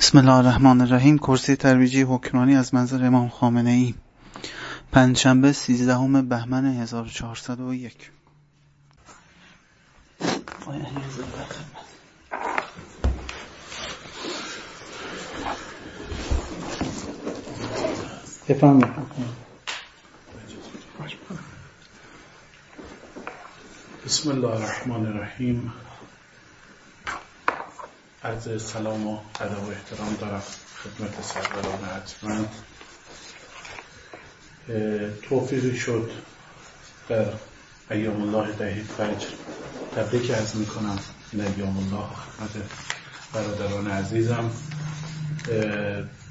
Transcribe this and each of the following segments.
بسم الله الرحمن الرحیم. کرسی ترویجی حکمرانی از منظر امام خامنه ای پنجشنبه 13 بهمن 1401 بسم الله الرحمن الرحیم. عرض سلام و ادب و احترام دارم خدمت سروران حتمند توفیقی شد در ایام الله دهید فجر تبریک از می‌کنم این ایام الله. خدمت برادران عزیزم.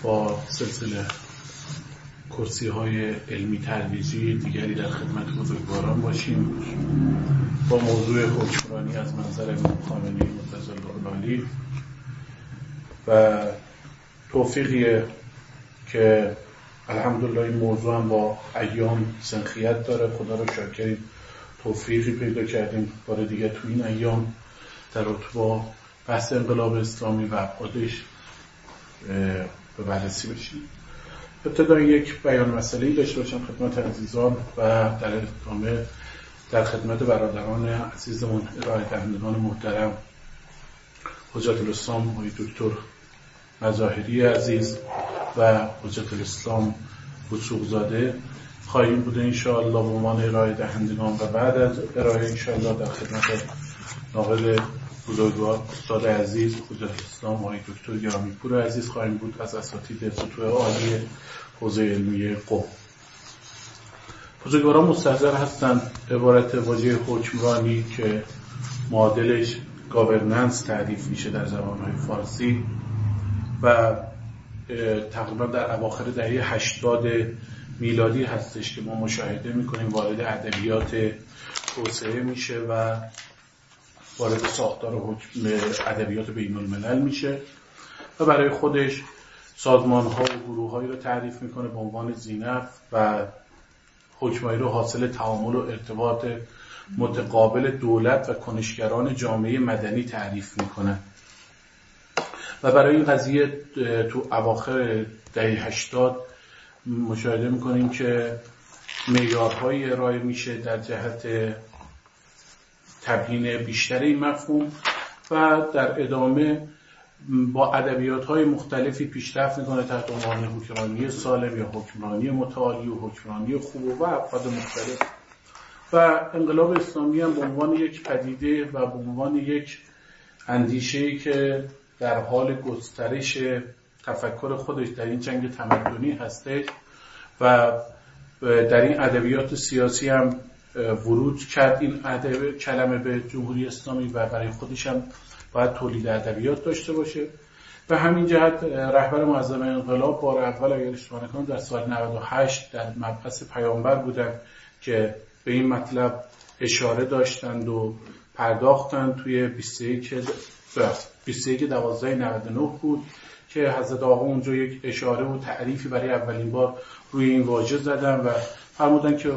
با سلسله کرسی های علمی ترویجی دیگری در خدمت بزرگواران باشیم. با موضوع حکمرانی از منظر امام خامنه‌ای متضل و توفیقیه که الحمدلله این موضوع هم با ایام سنخیت داره. خدا رو شاکریم توفیقی پیدا کردیم. بار دیگه تو این ایام در با بحث انقلاب اسلامی و خودش به بررسی بشیم. ابتدا یک بیان مسئله داشته باشم خدمت عزیزان و در ادامه در خدمت برادران عزیزمون ارائه دهندگان محترم حجت الاسلام و دکتر مظاهری عزیز و حجت الاسلام زاده. خواهیم بوده انشاءالله به عنوان ارائه دهندگان و بعد از ارائه انشاءالله در خدمت ناقل بزرگوار استاد عزیز حجت الاسلام و دکتر گرامی پور عزیز خواهیم بود از اساتید سطوح عالی حوزه علمی قوم. بزرگواران مستحضر هستند عبارت واژه حکمرانی که معادلش گاورننس تعریف میشه در زبانهای فارسی. و تقریبا در اواخر دهه 80 میلادی هستش که ما مشاهده می‌کنیم وارد ادبیات توسعه میشه و وارد ساختار حکم ادبیات بین الملل میشه و برای خودش سازمان ها و گروه هایی رو تعریف می‌کنه به عنوان زینف و حکمایی رو حاصل تعامل و ارتباط متقابل دولت و کنشگران جامعه مدنی تعریف می‌کنه. و برای این قضیه تو اواخر دهه 80 مشاهده می‌کنیم که معیارهایی ارائه میشه در جهت تبیین بیشتر این مفهوم و در ادامه با ادبیات های مختلفی پیشرفت می‌کنه تحت عنوان حکمرانی سالم یا حکمرانی متعالی و حکمرانی خوب و ابعاد مختلف. و انقلاب اسلامی هم به عنوان یک پدیده و به عنوان یک اندیشه که در حال گسترش تفکر خودش در این جنگ تمدنی هستش و در این ادبیات سیاسی هم ورود کرد. این ادب کلمه به جمهوری اسلامی و برای خودش هم باید تولید ادبیات داشته باشه. و همین جهت رهبر معظم انقلاب بار اول اگر اشتباه نکنم در سال 98 در مبحث پیامبر بودن که به این مطلب اشاره داشتند و پرداختند توی 21 21 12 99 بود که حضرت آقا اونجا یک اشاره و تعریفی برای اولین بار روی این واژه زدن و فرمودن که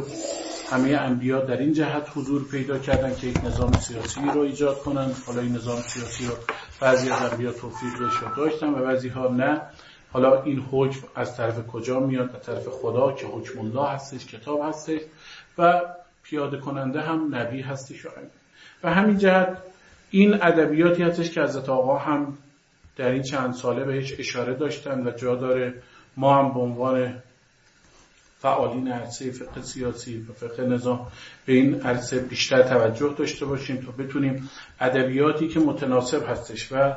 همه انبیا در این جهت حضور پیدا کردن که یک نظام سیاسی رو ایجاد کنن. حالا این نظام سیاسی رو بعضی از انبیا توفیقش رو داشتن و بعضی ها نه. حالا این حکم از طرف کجا میاد؟ از طرف خدا که حکم الله هستش کتاب هستش و پیاده کننده هم نبی هستش. و همین جهت این ادبیاتی هستش که حضرت آقا هم در این چند ساله بهش اشاره داشتن و جا داره. ما هم به عنوان فعالین عرصه فقه سیاسی و فقه نظام به این عرصه بیشتر توجه داشته باشیم تا بتونیم ادبیاتی که متناسب هستش و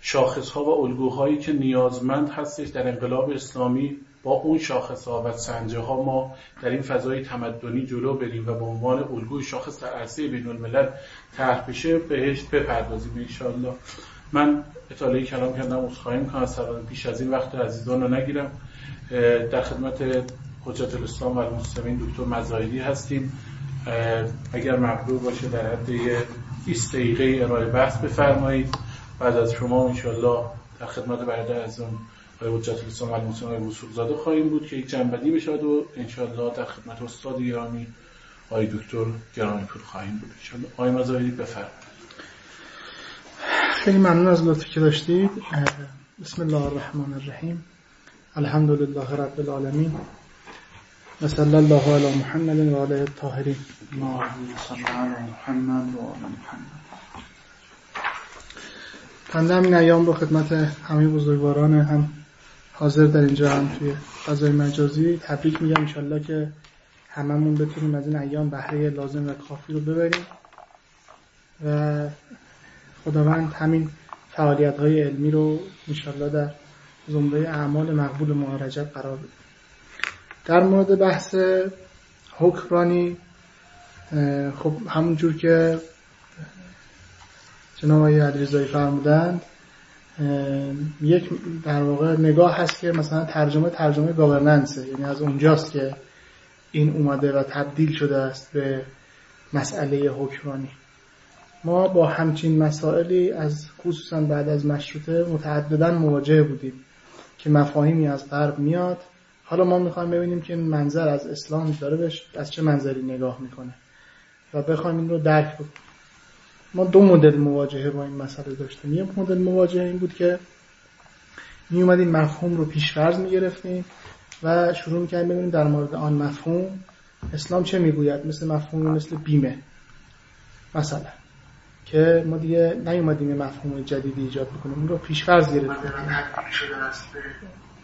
شاخص ها و الگوهایی که نیازمند هستش در انقلاب اسلامی با اون شاخص ها و سنجه ها ما در این فضای تمدنی جلو بریم و به عنوان الگوی شاخص در عرصه بین الملل طرح بشه بهش بپردازیم انشاءالله. من اطلاعی کلام کردم عذرخواهی می‌کنم از پیش از این وقت عزیزان رو نگیرم. در خدمت حجت الاسلام و المسلمین دکتر مزایدی هستیم. اگر مقدور باشه در حد 20 دقیقه ارائه بحث بفرمایید. بعد از شما انشاءالله در خدمت برادر از اون حجت الاسلام و المسلمین وصول زاده خواهیم بود که یک جنبدی بشود و انشاءالله در خدمت استاد گرامی آقای دکتر گرامی پور خواهیم بود. انشاءالله. آقای مزایدی بفرمایید. خیلی ممنون از لطفی که داشتید. بسم الله الرحمن الرحیم. الحمد لله رب العالمین. و صلی الله علی محمد و علیه الطاهرین محمد و محمد. بنده همین ایام رو خدمت همه بزرگواران هم حاضر در اینجا هم توی فضای مجازی. تبریک میگم انشالله که هممون بتونیم از این ایام بهره لازم و کافی رو ببریم. و خداوند همین فعالیت های علمی رو انشالله در زمره اعمال مقبول ماه قرار بده. در مورد بحث حکرانی خب همونجور که جناب آقای علیرضایی فرمودند یک در واقع نگاه هست که مثلا ترجمه ترجمه گاورننسه یعنی از اونجاست که این اومده و تبدیل شده است به مسئله حکمرانی. ما با همچین مسائلی از خصوصا بعد از مشروطه متعددا مواجه بودیم که مفاهیمی از غرب میاد. حالا ما می‌خوایم ببینیم که منظر از اسلام داره بهش از چه منظری نگاه می‌کنه. و بخوایم این رو درک بکنیم. ما دو مدل مواجهه با این مسئله داشتیم. یک مدل مواجهه این بود که می اومدیم مفهوم رو پیشفرض می گرفتیم و شروع می‌کردیم ببینیم در مورد آن مفهوم اسلام چه می‌گوید. مثل مفهوم مثل بیمه مثلا که ما دیگه نیومدیم مفهوم جدیدی ایجاد بکنیم. اون رو پیشفرض گرفتیم.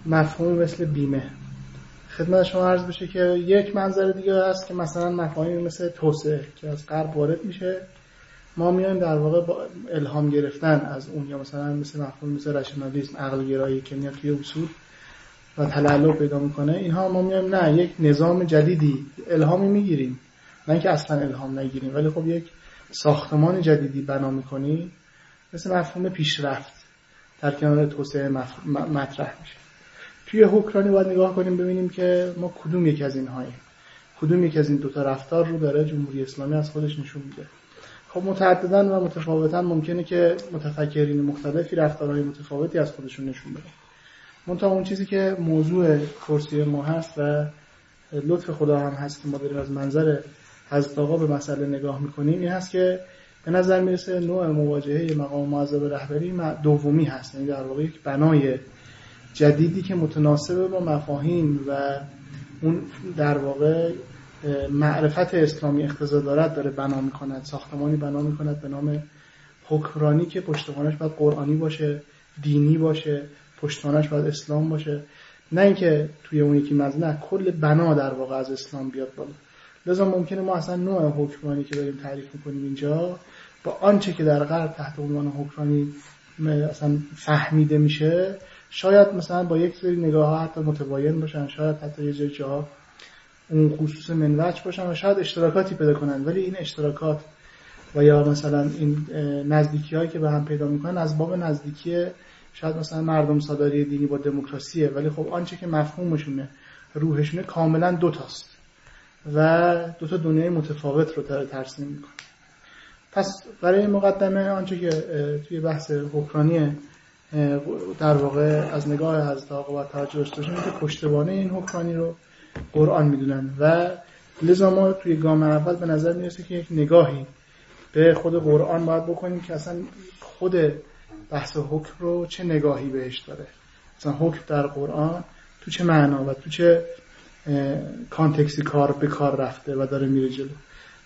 مفهوم مثل بیمه. خدمت شما عرض بشه که یک منظر دیگه هست که مثلا مفاهیم مثل توسعه که از غرب وارد میشه. ما میایم در واقع با الهام گرفتن از اون یا مثلا مثل مفهوم مثل رشنالیسم عقل گرایی که میاد توی اصول و تلالو پیدا می‌کنه اینها ما میایم نه یک نظام جدیدی الهامی می‌گیریم. نه اینکه اصلا الهام نگیریم ولی خب یک ساختمان جدیدی بنا می‌کنی. مثل مفهوم پیشرفت در کنار توسعه مطرح میشه. توی حکرانی باید نگاه کنیم ببینیم که ما کدوم یک از اینهاییم. کدوم یک از این دوتا رفتار رو داره جمهوری اسلامی از خودش نشون میده. خب متعددن و متفاوتا ممکنه که متفکرین مختلفی رفتارهای متفاوتی از خودشون نشون بدن. منتها اون چیزی که موضوع کرسی ما هست و لطف خدا هم هست که ما داریم از منظر از آقا به مسئله نگاه می‌کنیم این هست که به نظر می‌رسه نوع مواجهه مقام معذب رهبری دومی هست. یعنی در واقع یک بنای جدیدی که متناسب با مفاهیم و اون در واقع معرفت اسلامی اقتضا دارد داره بنا می‌کند ساختمانی بنا می‌کند به نام حکمرانی که پشتوانش باید قرآنی باشه دینی باشه پشتوانش باید اسلام باشه. نه اینکه توی اون یکی مزنه کل بنا در واقع از اسلام بیاد بالا. لذا ممکنه ما اصلا نوع حکمرانی که داریم تعریف می‌کنیم اینجا با آنچه که در غرب تحت عنوان حکمرانی اصلا فهمیده میشه شاید مثلا با یک سری نگاه ها حتی متباین باشن شاید حتی یه جا اون خصوص منوچ باشن و شاید اشتراکاتی پیدا کنن. ولی این اشتراکات و یا مثلا این نزدیکی هایی که به هم پیدا می‌کنن از باب نزدیکی شاید مثلا مردم صداری دینی با دموکراسیه. ولی خب آنچه که مفهومشونه روحشونه کاملا دوتاست و دو تا دنیای متفاوت رو ترسیم می‌کنه. پس برای مقدمه آنچه که توی بحث حکرانی در واقع از نگاه حضرت آقا و توجه که پشتوانه این حکرانی رو قرآن می‌دونن. و لذا ما توی گام اول به نظر می‌رسه که یک نگاهی به خود قرآن باید بکنیم که اصلا خود بحث حکم رو چه نگاهی بهش داره. اصلا حکم در قرآن تو چه معنا و تو چه کانتکسی کار به کار رفته و داره میره جلو.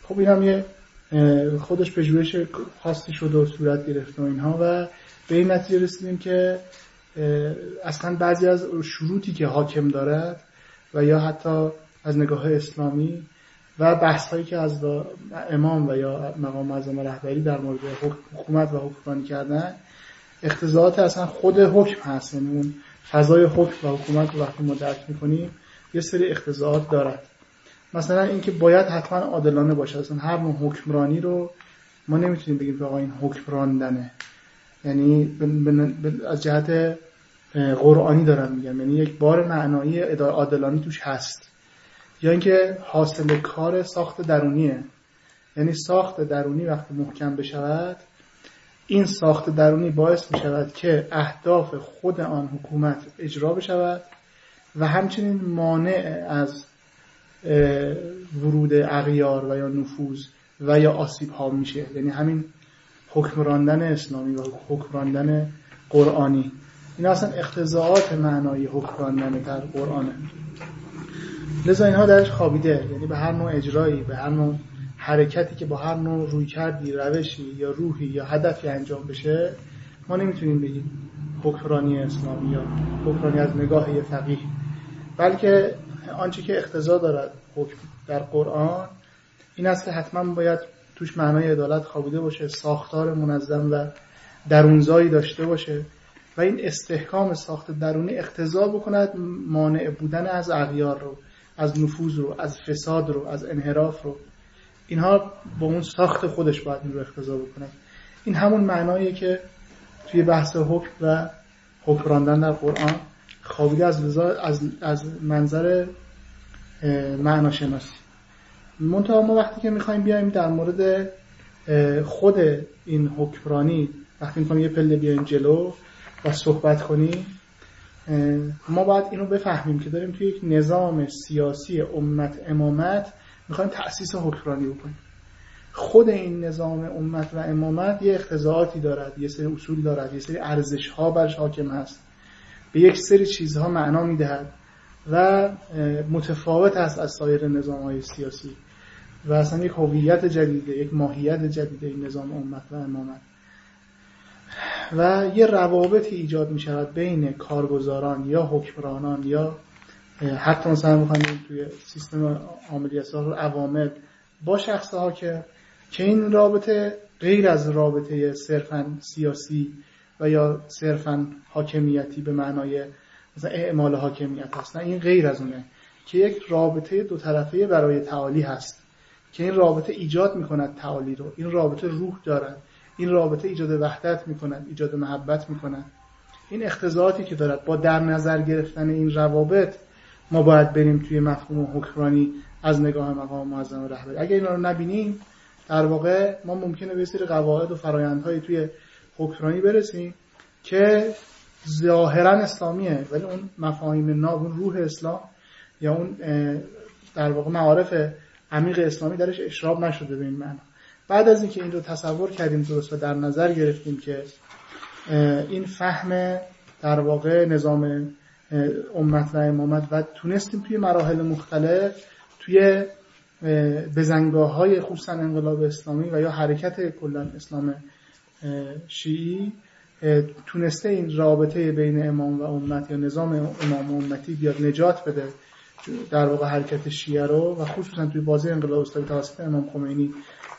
خب این هم یه خودش پژوهش خاصی شد و صورت گرفته و اینها و به این نتیجه رسیدیم که اصلا بعضی از شروطی که حاکم دارد و یا حتی از نگاه اسلامی و بحث هایی که از امام و یا مقام معظم رهبری در مورد حکومت و حکمرانی کردن اختزاعات اصلا خود حکم هست. یعنی اون فضای حکم و حکومت رو وقتی ما درک می‌کنیم یه سری اختزاعات دارد. مثلا اینکه باید حتما عادلانه باشه. اصلا هر نوع حکمرانی رو ما نمی‌تونیم بگیم که آقا این حکم راندنه. یعنی از جهت قرآنی دارم میگم یعنی یک بار معنایی عادلانی توش هست. یا اینکه حاصل کار ساخت درونیه. یعنی ساخت درونی وقتی محکم بشود این ساخت درونی باعث می شود که اهداف خود آن حکومت اجرا بشود و همچنین مانع از ورود اغیار و یا نفوذ و یا آسیب ها میشه. یعنی همین حکمراندن اسلامی و حکمراندن قرآنی. این اصلا اختزاعات معنایی حکمرانیانه در قرآنه لذا اینها درش خوابیده. یعنی به هر نوع اجرایی به هر نوع حرکتی که با هر نوع روی کردی روشی یا روحی یا هدفی انجام بشه ما نمی‌تونیم بگیم حکمرانی اسلامی یا حکمرانی از نگاه یه فقیه. بلکه آنچه که اختزا دارد حکم در قرآن این است که حتما باید توش معنای عدالت خوابیده باشه ساختار منظم و درونزایی داشته باشه. و این استحکام ساخت درونی اختزا بکند مانع بودن از اغیار رو از نفوذ رو از فساد رو از انحراف رو. اینها با اون ساخت خودش باید این رو اختزا بکنه. این همون معناییه که توی بحث حکم و حکم در قرآن خوابیده از, از, از منظر معناشناسی. منتها ما وقتی که می‌خوایم بیایم در مورد خود این حکمرانی وقتی می‌خوایم یه پله بیایم جلو و صحبت کنیم ما باید اینو بفهمیم که داریم توی یک نظام سیاسی امت امامت می‌خوایم تأسیس حکمرانی بکنیم. خود این نظام امت و امامت یه اختزاعاتی دارد یه سری اصول دارد یه سری ارزش ها برش حاکم هست. به یک سری چیزها معنا می‌دهد و متفاوت است از سایر نظام های سیاسی. و اصلا یک هویت جدیده یک ماهیت جدیده این نظام امت و امامت. و یه روابطی ایجاد می شود بین کارگزاران یا حکمرانان یا حتی مثلا می‌خوایم توی سیستم عملیات رو عوامل با شخص حاکم که این رابطه غیر از رابطه صرفا سیاسی و یا صرفا حاکمیتی به معنای مثلا اعمال حاکمیت هست این غیر از اونه که یک رابطه دو طرفه برای تعالی هست که این رابطه ایجاد می‌کند تعالی رو این رابطه روح دارد. این رابطه ایجاد وحدت می‌کند ایجاد محبت می‌کند این اختزاعاتی که دارد با در نظر گرفتن این روابط ما باید بریم توی مفهوم حکمرانی از نگاه مقام معظم رهبری. اگر اینا رو نبینیم در واقع ما ممکنه به سری قواعد و فرایندهایی توی حکمرانی برسیم که ظاهرا اسلامیه ولی اون مفاهیم ناب اون روح اسلام یا اون در واقع معارف عمیق اسلامی درش اشراب نشده به این معنا. بعد از اینکه این رو تصور کردیم درست و در نظر گرفتیم که این فهم در واقع نظام امت و امامت و تونستیم توی مراحل مختلف توی بزنگاه های خصوصا انقلاب اسلامی و یا حرکت کلا اسلام شیعی تونسته این رابطه بین امام و امت یا نظام امام و امتی بیاد نجات بده در واقع حرکت شیعه رو و خصوصا توی بازی انقلاب اسلامی توسط امام خمینی.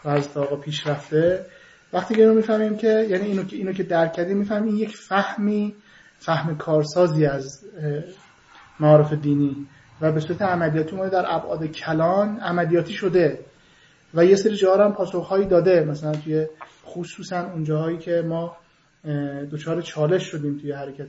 و از آقا پیش رفته. وقتی که اینو می‌فهمیم که یعنی اینو که اینو که درک کردیم می‌فهمیم یک فهمی فهم کارسازی از معارف دینی و به صورت عملیاتی اومده در ابعاد کلان عملیاتی شده و یه سری جاها هم پاسخهایی داده. مثلا توی خصوصا اون جاهایی که ما دچار چالش شدیم توی حرکت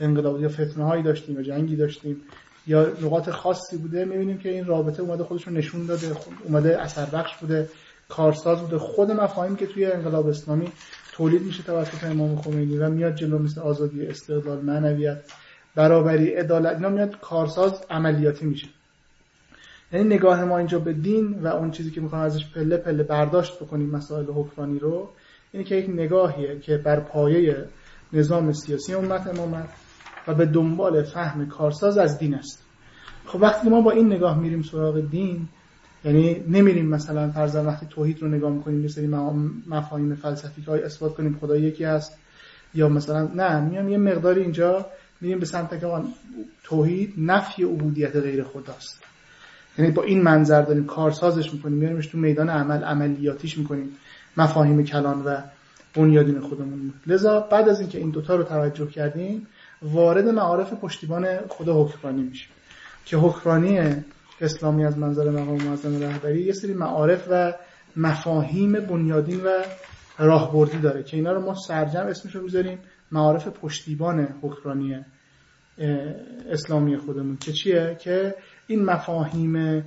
انقلابی یا فتنه هایی داشتیم یا جنگی داشتیم یا نقاط خاصی بوده می‌بینیم که این رابطه اومده خودش رو نشون داده اومده اثر بخش بوده. کارساز بوده. خود مفاهیم که توی انقلاب اسلامی تولید میشه توسط امام خمینی و میاد جلو مثل آزادی استقلال معنویت برابری عدالت اینا میاد کارساز عملیاتی میشه. یعنی نگاه ما اینجا به دین و اون چیزی که می‌خوام ازش پله پله برداشت بکنیم مسائل حکمرانی رو اینه که یک نگاهیه که بر پایه نظام سیاسی امت امامت و به دنبال فهم کارساز از دین است. خب وقتی ما با این نگاه میریم سراغ دین یعنی نمیریم مثلا فرضاً وقتی توحید رو نگاه می‌کنیم یه سری مفاهیم فلسفی که اثبات کنیم خدا یکی هست. یا مثلا نه میام یه مقداری اینجا میریم به سمت که توحید نفی عبودیت غیر خداست. یعنی با این منظر داریم کارسازش می‌کنیم. میاریمش تو میدان عمل عملیاتیش می‌کنیم. مفاهیم کلان و بنیادین خودمون لذا بعد از اینکه این دوتا رو توجه کردیم وارد معارف پشتیبان خدا حکمرانی میشیم. که حکمرانی اسلامی از منظر مقام معظم رهبری یه سری معارف و مفاهیم بنیادین و راهبردی داره که اینا رو ما سرجم اسمش رو می‌ذاریم معارف پشتیبان حکمرانی اسلامی خودمون که چیه؟ که این مفاهیم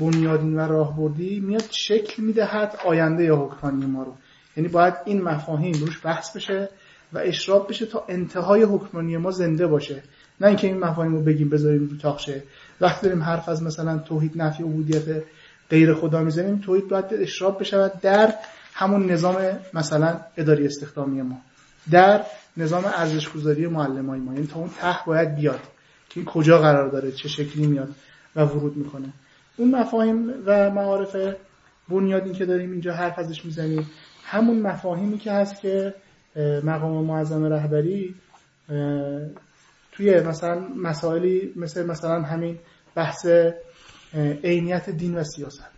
بنیادین و راهبردی میاد شکل می‌دهد آینده حکمرانی ما رو. یعنی باید این مفاهیم روش بحث بشه و اشراب بشه تا انتهای حکمرانی ما زنده باشه. نه اینکه این مفاهیم رو بگیم بذاریم رو تاخشه وقتی داریم حرف از مثلا توحید نفی عبودیت غیر خدا می‌زنیم توحید باید اشراب بشود در همون نظام مثلا اداری استخدامی ما در نظام ارزش گذاری معلم های ما. یعنی تا اون ته باید بیاد که کجا قرار داره چه شکلی میاد و ورود می‌کنه. اون مفاهیم و معارف بنیادی که داریم اینجا حرف ازش می‌زنیم همون مفاهیمی که هست که مقام معظم رهبری توی مثلا مسائلی مثل مثلا همین بحث عینیت دین و سیاست.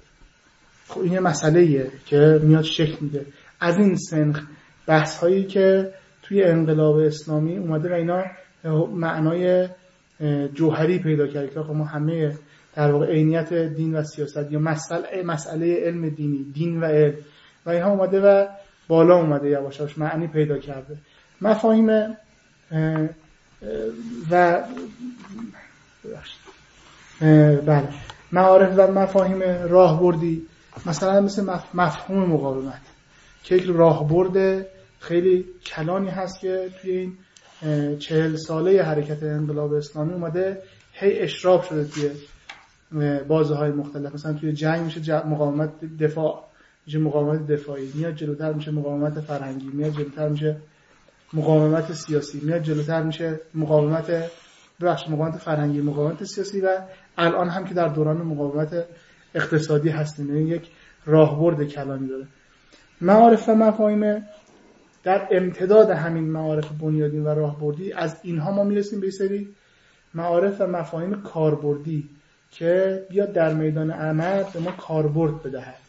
خب این یه مسئله که میاد شکل میده. از این سنخ بحث هایی که توی انقلاب اسلامی اومده و اینا معنای جوهری پیدا کرده که خب ما همه در واقع عینیت دین و سیاست یا مسئله مسئله علم دینی دین و علم. و اینها اومده و بالا اومده یواش معنی پیدا کرده. مفاهیم و بله. معارف و مفاهیم راهبردی مثلا مثل مفهوم مقاومت. که یک راهبرد خیلی کلانی هست که توی این چهل ساله حرکت انقلاب اسلامی اومده هی اشراب شده توی بازه های مختلف. مثلا توی جنگ میشه مقاومت دفاع میشه مقاومت دفاعی میاد جلوتر میشه مقاومت فرهنگی میاد جلوتر میشه مقاومت سیاسی. میاد جلوتر میشه. مقاومت بخش مقاومت فرهنگی مقاومت سیاسی و الان هم که در دوران مقاومت اقتصادی هستیم. یعنی یک راهبرد کلانی داره. معارف و مفاهیم در امتداد همین معارف بنیادی و راهبردی از اینها ما می‌رسیم به سری معارف و مفاهیم کاربردی که بیاد در میدان عمل به ما کاربرد بدهد.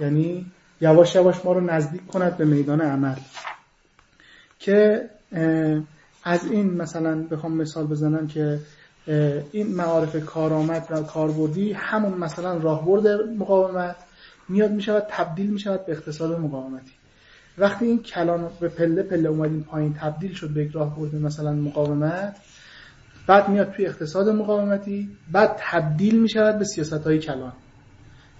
یعنی یواش یواش ما رو نزدیک کند به میدان عمل که از این مثلا بخوام مثال بزنم که این معارف کارآمد و کاربردی همون مثلا راهبرد مقاومت میاد می‌شود تبدیل می‌شود به اقتصاد مقاومتی. وقتی این کلان به پله پله اومدیم پایین تبدیل شد به یک راهبرد مثلا مقاومت بعد میاد توی اقتصاد مقاومتی بعد تبدیل می‌شود به سیاست های کلان.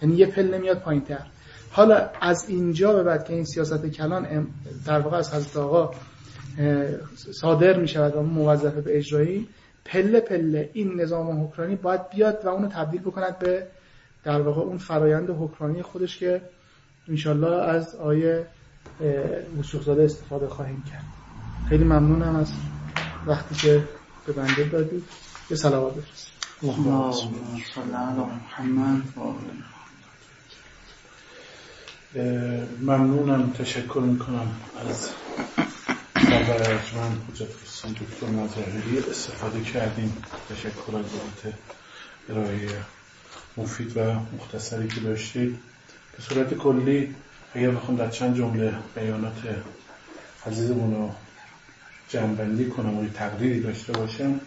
یعنی یه پله میاد پایین تر حالا از اینجا به بعد که این سیاست کلان در واقع از حضرت آقا صادر می شود و موظفه به اجرایی پله پله این نظام حکرانی باید بیاد و اونو تبدیل بکند به در واقع اون فرایند حکرانی خودش که انشالله از آیه وسوخزاده استفاده خواهیم کرد. خیلی ممنونم از وقتی که به بنده دادید. یه سلوات بفرست ممنونم. تشکر می‌کنم از سرور ارجمند حجت دکتر مظاهری استفاده کردیم. تشکر از بابت ارائه مفید و مختصری که داشتید. به صورت کلی اگر بخوام در چند جمله بیانات عزیزمون رو جنبندی کنم و تقریری داشته باشم.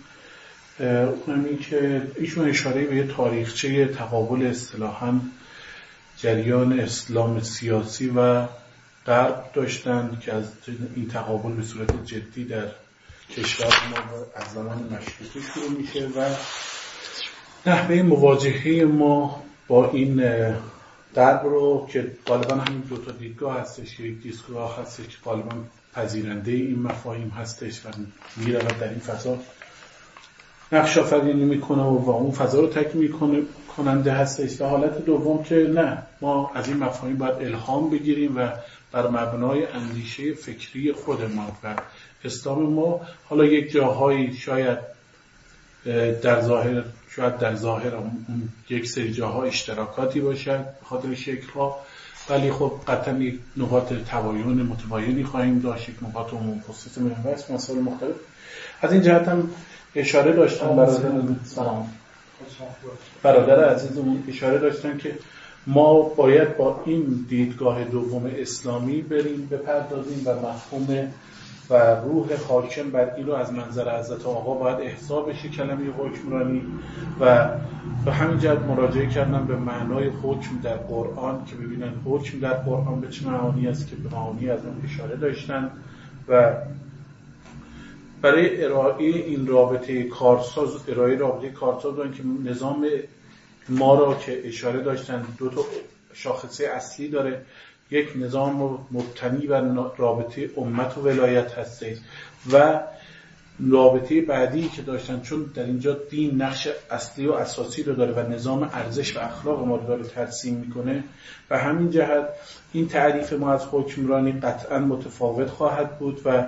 اونم این که ایشون اشاره به یه تاریخچه تقابل اصطلاحا جریان اسلام سیاسی و غرب داشتند که از این تقابل به صورت جدی در کشور ما از زمان مشروطه شروع میشه و نحوه مواجهه ما با این غرب رو که غالبا همین دو تا دیدگاه هستش یک دیدگاه هستش که غالبا پذیرنده این مفاهیم هستش و می‌رود در این فضا. نقش آفرینی می‌کنه و اون فضا رو تکمیل کننده هستش. و حالت دوم که نه ما از این مفاهیم باید الهام بگیریم و بر مبنای اندیشه فکری خود ما و اسلام ما حالا یک جاهایی شاید در ظاهر شاید در ظاهر یک سری جاها اشتراکاتی باشد به خاطر شکل ها ولی خب قطعا یک نقاط تباین متباینی خواهیم داشت یک نقاط عموم خصوص مسائل مختلف. از این جهت هم اشاره داشتم برادر سلام. برادر عزیزمون اشاره داشتن که ما باید با این دیدگاه دوم اسلامی بریم بپردازیم و مفهوم و روح حاکم بر این رو از منظر حضرت آقا باید احضا بشه کلمه حکمرانی. و به همین جهت مراجعه کردن به معنای حکم در قرآن که ببینن حکم در قرآن به چه معانی است که به معانی از اون اشاره داشتن. و برای ارائه این رابطه کارساز ارائه رابطه کارساز که نظام ما را که اشاره داشتن دو تا شاخصه اصلی داره. یک نظام مبتنی بر رابطه امت و ولایت هسته و رابطه بعدی که داشتن چون در اینجا دین نقش اصلی و اساسی رو داره و نظام ارزش و اخلاق ما رو داره ترسیم می‌کنه. و همین جهت این تعریف ما از حکمرانی قطعا متفاوت خواهد بود و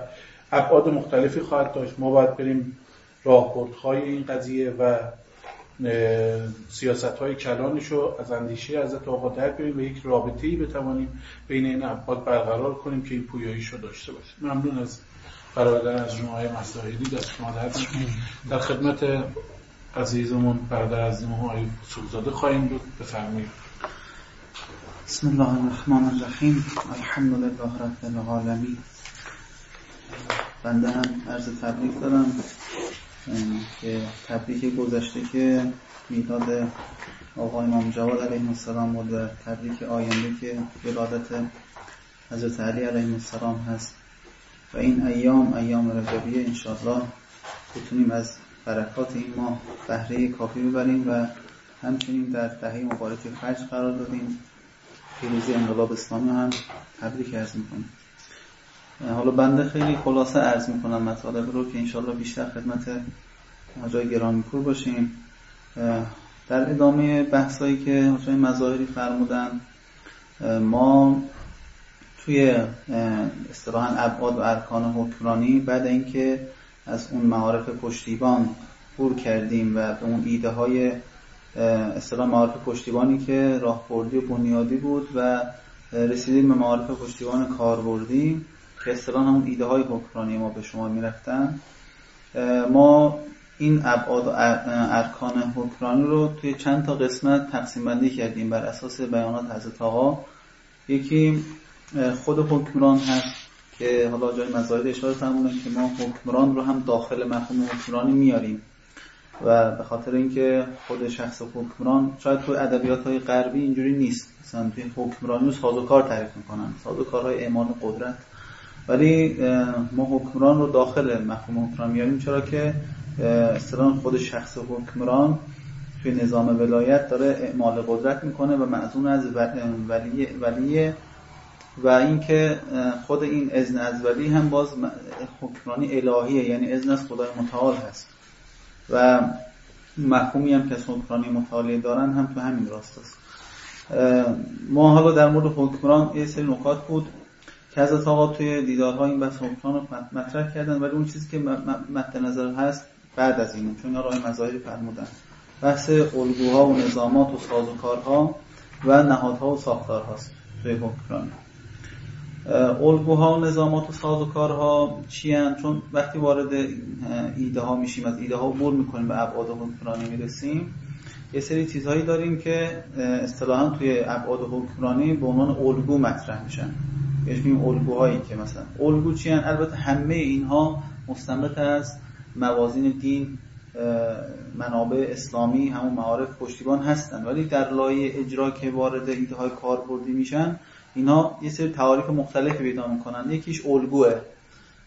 ابعاد مختلفی خواهد داشت. ما باید بریم راهبردهای این قضیه و سیاست های کلانش رو از اندیشه حضرت آقا در بریم و یک رابطه ای بتوانیم بین این ابعاد برقرار کنیم که این پویاییش رو داشته باشیم. ممنون از برادر از جمعه مساحیدی دست شما در خدمت عزیزمون برادر عزیزمون آقای سوزاده خواهیم بود. بفرمایید. بسم الله الرحمن الرحیم. الحمد لله رب العالمین. بنده هم عرض تبریک دارم. که تبریک گذشته که میلاد آقای امام جواد علیه السلام و تبریک آینده که ولادت حضرت علی علیه السلام هست. و این ایام ایام رجبیه انشاءالله بتونیم از برکات این ماه بهره کافی ببریم و همچنین در دهه مبارک فجر قرار دادیم. پیروزی انقلاب اسلامی هم تبریک ارز می‌کنیم. حالا بنده خیلی خلاصه ارز می‌کنم مطالب رو که انشالله بیشتر خدمت حجای گرامیپور باشیم. در ادامه بحثایی که حجای مظاهری فرمودن ما توی اصطلاحا ابعاد و ارکان حکمرانی بعد اینکه از اون معارف پشتیبان بور کردیم و به اون ایده های اصطلاح معارف پشتیبانی که راهبردی و بنیادی بود و رسیدیم به معارف پشتیبان کاربردی که همون ایده های حکمرانی ما به شما می‌رفتن. ما این ابعاد و ارکان حکمرانی رو توی چند تا قسمت تقسیم بندی کردیم. بر اساس بیانات حضرت آقا. یکی خود حکمران هست که حالا جای مزاید اشاره فرمودن که ما حکمران رو هم داخل مفهوم حکمرانی میاریم. و به خاطر اینکه خود شخص حکمران شاید توی ادبیات های غربی اینجوری نیست. مثلا توی حکمرانی رو سازوکار تعریف می‌کنن. سازوکارهای اعمال قدرت. ولی ما حکمران رو داخل مفهوم حکمران میاریم چرا که اصطلاح خود شخص حکمران توی نظام ولایت داره اعمال قدرت می‌کنه و معزون از ولی, ولی و اینکه خود این اذن از ولی هم باز حکمرانی الهیه یعنی اذن از خدای متعال هست. و مفهومی هم که حکمرانی متعالی دارن هم تو همین راست است. ما حالا در مورد حکمران یه سری نکات بود. از آقا توی دیدارها این بحث حکمران رو مطرح کردن ولی اون چیزی که مد نظر هست بعد از این چون راه مظاهری فرمودن. بحث الگوها و نظامات و سازوکارها و نهادها و ساختارهاست توی حکمرانی الگوها و نظامات و سازوکارها چی هن؟ چون وقتی وارد ایده ها میشیم از ایده ها عبور می‌کنیم به ابعاد حکمرانی می‌رسیم. یه سری چیزهایی داریم که اصطلاحا توی ابعاد حکمرانی به عنوان الگو مطرح میشن. بهش میگیم الگوهایی که مثلا الگو چی؟ البته همه اینها مستمت از موازین دین منابع اسلامی همون معارف پشتیبان هستن. ولی در لایه اجرا که وارد ایده های کاربردی میشن اینا یه سری تعاریف مختلفی پیدا می‌کنن. یکیش الگوه.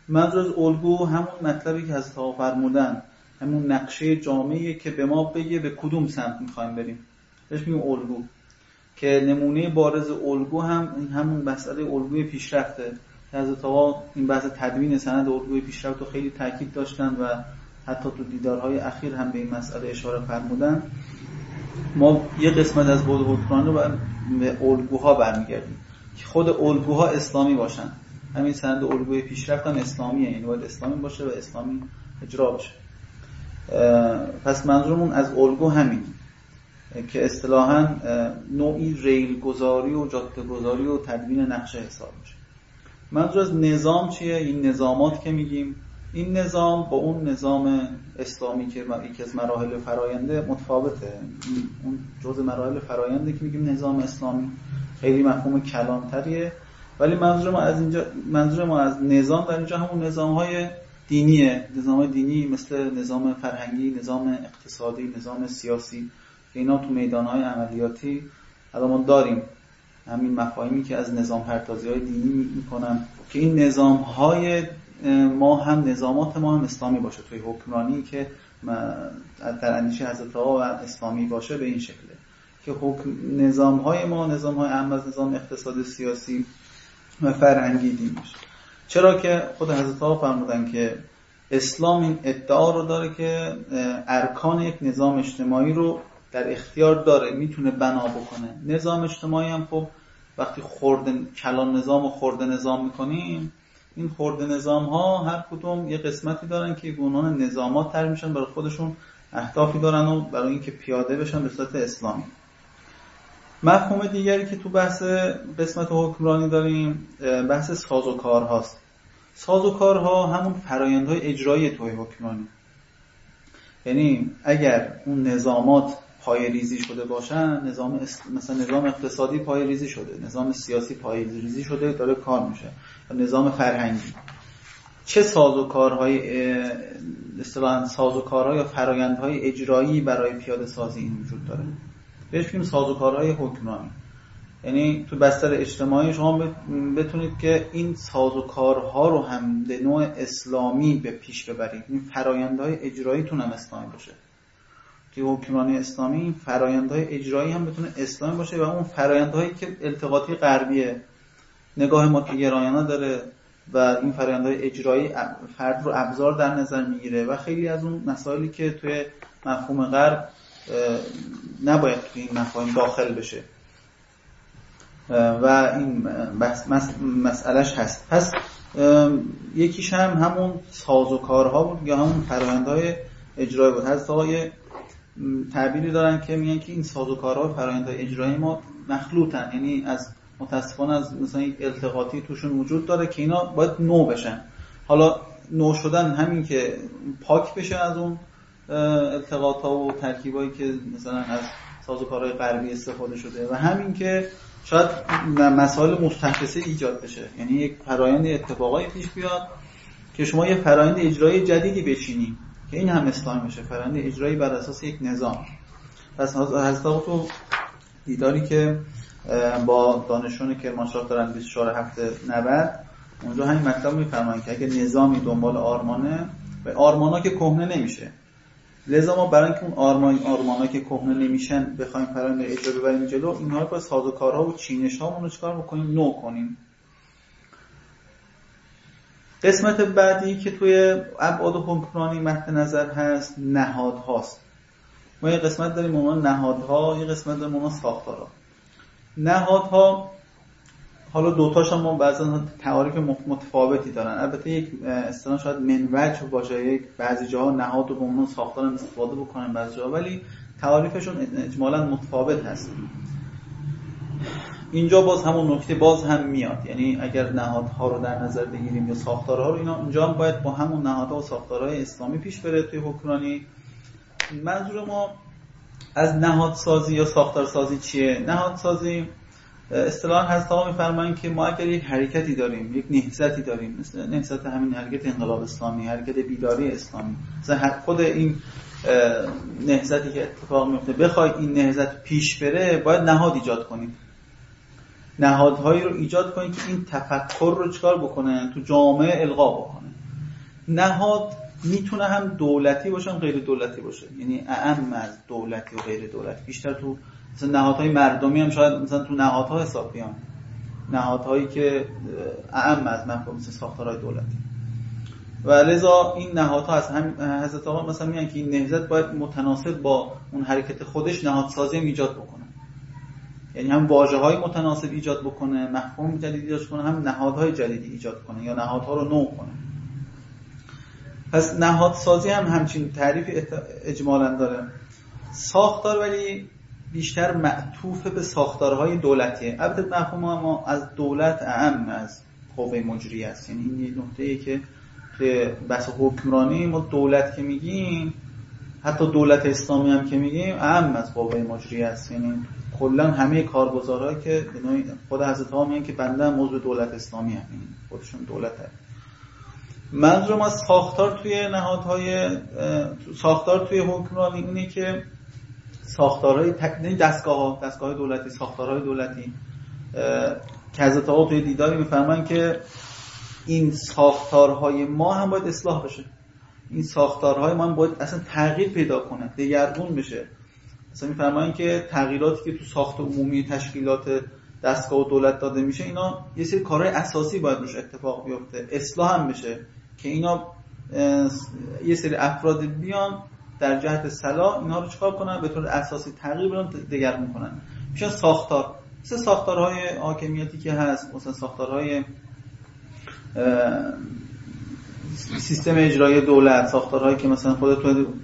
منظور از الگو همون مطلبی که از فرمودن. همون نقشه جامعه که به ما بگه به کدوم سمت می‌خوایم بریم. بهش میگیم الگو. که نمونه بارز الگو هم همون مسئله الگوی پیشرفته. که از این بحث تدوین سند الگوی پیشرفت رو خیلی تاکید داشتن و حتی تو دیدارهای اخیر هم به این مسئله اشاره فرمودن. ما یه قسمت از بود رو به الگوها برمیگردیم. که خود الگوها اسلامی باشن. همین سند الگوی پیشرفت هم اسلامیه یعنی باید اسلامی باشه و اسلامی اجرا بشه پس منظورمون از الگو همین که اصطلاحا نوعی ریل گذاری و جاده گذاری و تدوین نقشه حساب میشه. منظور از نظام چیه؟ این نظامات که میگیم این نظام با اون نظام اسلامی که یکی از مراحل فراینده متفاوته. اون جزء مراحل فراینده که میگیم نظام اسلامی خیلی مفهوم کلانتریه. ولی منظور ما از اینجا منظور ما از نظام در اینجا همون نظام های دینیه. نظام های دینی مثل نظام فرهنگی نظام اقتصادی نظام سیاسی. اینا تو میدان های عملیاتی الان ما داریم. همین مفاهیمی که از نظام پرتازی های دینی می‌کنن که این نظام های ما هم نظامات ما هم اسلامی باشه. توی حکمرانی که در اندیشه حضرت و اسلامی باشه به این شکله. که حکم نظام های ما نظام های اهم از نظام اقتصاد سیاسی و فرهنگی دین باشه. چرا که خود حضرت ها فرمودن که اسلام این ادعا رو داره که ارکان یک نظام اجتماعی رو در اختیار داره می‌تونه بنا بکنه. نظام اجتماعی هم خب وقتی خورد کلان نظام و خورده نظام می‌کنیم این خورده نظام ها هر کدوم یه قسمتی دارن که عنوان نظامات تر میشن برای خودشون اهدافی دارن و برای اینکه پیاده بشن به صورت اسلامی. مفهوم دیگری که تو بحث قسمت حکمرانی داریم بحث ساز و کار هاست. ساز و کارها همون فرایندهای اجرایی توی حکمرانی. یعنی اگر اون نظامات پای ریزی شده باشن نظام مثلا نظام اقتصادی پای ریزی شده نظام سیاسی پای ریزی شده داره کار میشه نظام فرهنگی. چه ساز و کارهای ساز و کارهای یا فرایندهای اجرایی برای پیاده سازی این وجود داره؟ بهش میگیم ساز و کارهای حکمرانی. یعنی تو بستر اجتماعی شما بتونید که این ساز و کارها رو هم به نوع اسلامی به پیش ببرید. این فرایندهای اجراییتون هم اسلامی باشه. توی حکمرانی اسلامی این فرایندهای اجرایی هم بتونه اسلامی باشه و اون فرایندهایی که التقاطی غربیه نگاه ما گرایانه داره و این فرایندهای اجرایی فرد رو ابزار در نظر می‌گیره و خیلی از اون مسائلی که توی مفهوم غرب نباید توی این مفاهیم داخل بشه. و این مسئلهش هست. پس یکیش هم همون ساز و کارها بود یا همون فرایندهای اجرایی بود. هست آقای تعبیری دارن که میگن که این ساز و فرایندهای اجرایی ما مخلوطن. یعنی از متاسفانه از مثلا یک التقاطی توشون وجود داره که اینا باید نو بشن. حالا نو شدن همین که پاک بشه از اون التقاط و ترکیبایی که مثلا از سازوکارهای غربی استفاده شده و همین که شاید مسائل مستحدثه ایجاد بشه. یعنی یک فرایند اتفاقایی پیش بیاد که شما یه فرایند اجرایی جدیدی بچینی. این هم اسلام بشه فرایند اجرایی بر اساس یک نظام. پس حضرت تو دیداری که با دانشون کرمانشاه دارن 24 هفته 90 اونجا همین مطلب میفرمایند که اگه نظامی دنبال آرمانه و آرمانا که کهنه نمیشه. لذا ما برای اینکه اون آرمان آرمانا که کهنه نمیشن بخوایم فرآیند اجرا ببریم جلو اینها رو با سازوکارها و چینش ها رو چکار بکنیم؟ نو کنیم. قسمت بعدی که توی ابعاد حکمرانی مد نظر هست نهادهاست ما یه قسمت داریم عنوان نهادها یه قسمت داریم عنوان ساختارها نهادها حالا دوتاش هم بعضا تعاریف متفاوتی دارن. البته یک اصطلاح شاید منوج باشه یک بعضی جاها نهاد رو به عنوان ساختار استفاده بکنن بعضی جاها ولی تعاریفشون اجمالا متفاوت هست. اینجا باز همون نکته باز هم میاد. یعنی اگر نهادها رو در نظر بگیریم یا ساختارها رو اینا اینجا هم باید با همون نهادها و ساختارهای اسلامی پیش بره توی حکمرانی. منظور ما از نهادسازی یا ساختارسازی چیه؟ نهادسازی اصطلاحا هست. ها میفرمایند که ما اگر یک حرکتی داریم یک نهضتی داریم مثل نهضت همین حرکت انقلاب اسلامی حرکت بیداری اسلامی مثلا خود این نهضتی که اتفاق میفته بخوای این نهضت پیش بره باید نهاد ایجاد کنید نهادهایی رو ایجاد کنید که این تفکر رو چکار بکنه؟ تو جامعه القا بکنه. نهاد می‌تونه هم دولتی باشه هم غیر دولتی باشه. یعنی اعم از دولتی و غیر دولتی. بیشتر تو مثلا نهادهای مردمی هم شاید مثلا تو نهادها حساب بیان. نهادهایی که اعم از مفهوم مثل ساختارهای دولتی. و لذا این نهادها از هم حضرت آقا مثلا میگن که این نهضت باید متناسب با اون حرکت خودش نهادسازی ایجاد بکنه. یعنی هم واژه های متناسب ایجاد بکنه مفهوم جدید ایجاد کنه هم نهادهای جدیدی ایجاد کنه یا نهادها رو نو کنه. پس نهادسازی هم همچین تعریف اجمالا داره. ساختار ولی بیشتر معطوف به ساختارهای دولتیه. البته مفهوم ما از دولت اعم از قوه مجری است. یعنی این نقطه ای که که بحث حکمرانی ما دولت که میگیم حتی دولت اسلامی هم که میگیم اعم از قوه مجری است. یعنی کلا همه کارگزارهایی که خود حضرت ها میگن که بنده هم موضوع دولت اسلامی هم. یعنی خودشون دولت هست منظورم از ساختار توی نهادهای ساختار توی حکمرانی اینه که ساختارهای تک... دستگاه ها دستگاه دولتی ساختارهای دولتی که حضرت آقا توی دیداری میفرمان که این ساختارهای ما هم باید اصلاح بشه. این ساختارهای ما هم باید اصلا تغییر پیدا کنه دگرگون بشه. مثلا میفرمایید که تغییراتی که تو ساخت عمومی تشکیلات دستگاه و دولت داده میشه اینا یه سری کارهای اساسی باید روش اتفاق بیفته اصلاح هم بشه که اینا یه سری افراد بیان در جهت صلاح اینها رو چکار کنن؟ به طور اساسی تغییر بدن دگرگون کنن. میشه ساختار. مثل ساختارهای حاکمیتی که هست مثلا ساختارهای سیستم اجرایی دولت ساختارهایی که مثلا خودت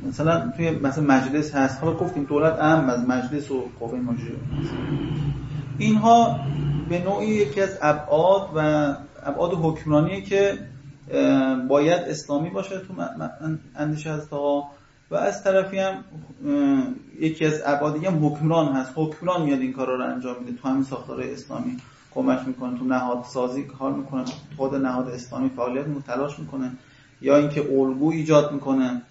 مثلا توی مثلا مجلس هست. حالا گفتیم دولت اهم از مجلس و قوه مجریه اینها به نوعی یکی از ابعاد و ابعاد حکمرانیه که باید اسلامی باشه تو اندیشه از و از طرفی هم یکی از ابعاد هم حکمران هست. حکمران میاد این کارا رو انجام میده تو همین ساختار اسلامی. کمک می‌کنه تو نهاد سازی کار می‌کنه خود نهاد اسلامی فعالیت تلاش می‌کنه. یا اینکه الگو ایجاد می‌کنه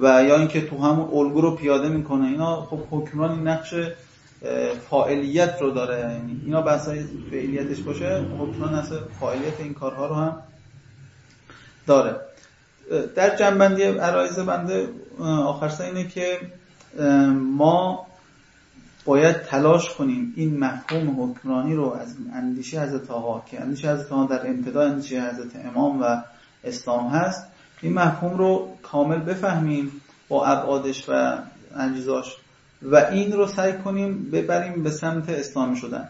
و یا اینکه تو همون الگو رو پیاده می‌کنه. اینا خب حکمران نقش فاعلیت رو داره. یعنی اینا بحثای فعالیتش باشه حکمران اصلا فاعلیت این کارها رو هم داره. در جنبندی عرایز بنده آخرسته اینه که ما باید تلاش کنیم این مفهوم حکمرانی رو از اندیشه حضرت آقا که اندیشه حضرت آقا در ابتدا اندیشه حضرت امام و اسلام هست این مفهوم رو کامل بفهمیم با ابعادش و انجیزاش و این رو سعی کنیم ببریم به سمت اسلامی شدن.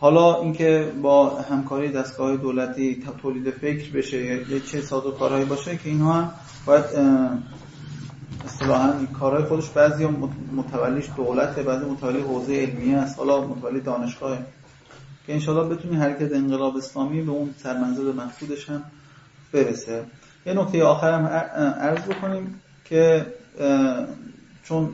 حالا اینکه با همکاری دستگاه دولتی تولید فکر بشه یا چه ساز کارهایی باشه که اینها باید اصطلاحا کارهای خودش بعضی متولیش دولته بعضی متولی حوزه علمیه است حالا متولی دانشگاه. که انشالله بتونی حرکت انقلاب اسلامی به اون سرمنزل مقصودش هم برسه. یه نکته آخرم عرض بکنیم که چون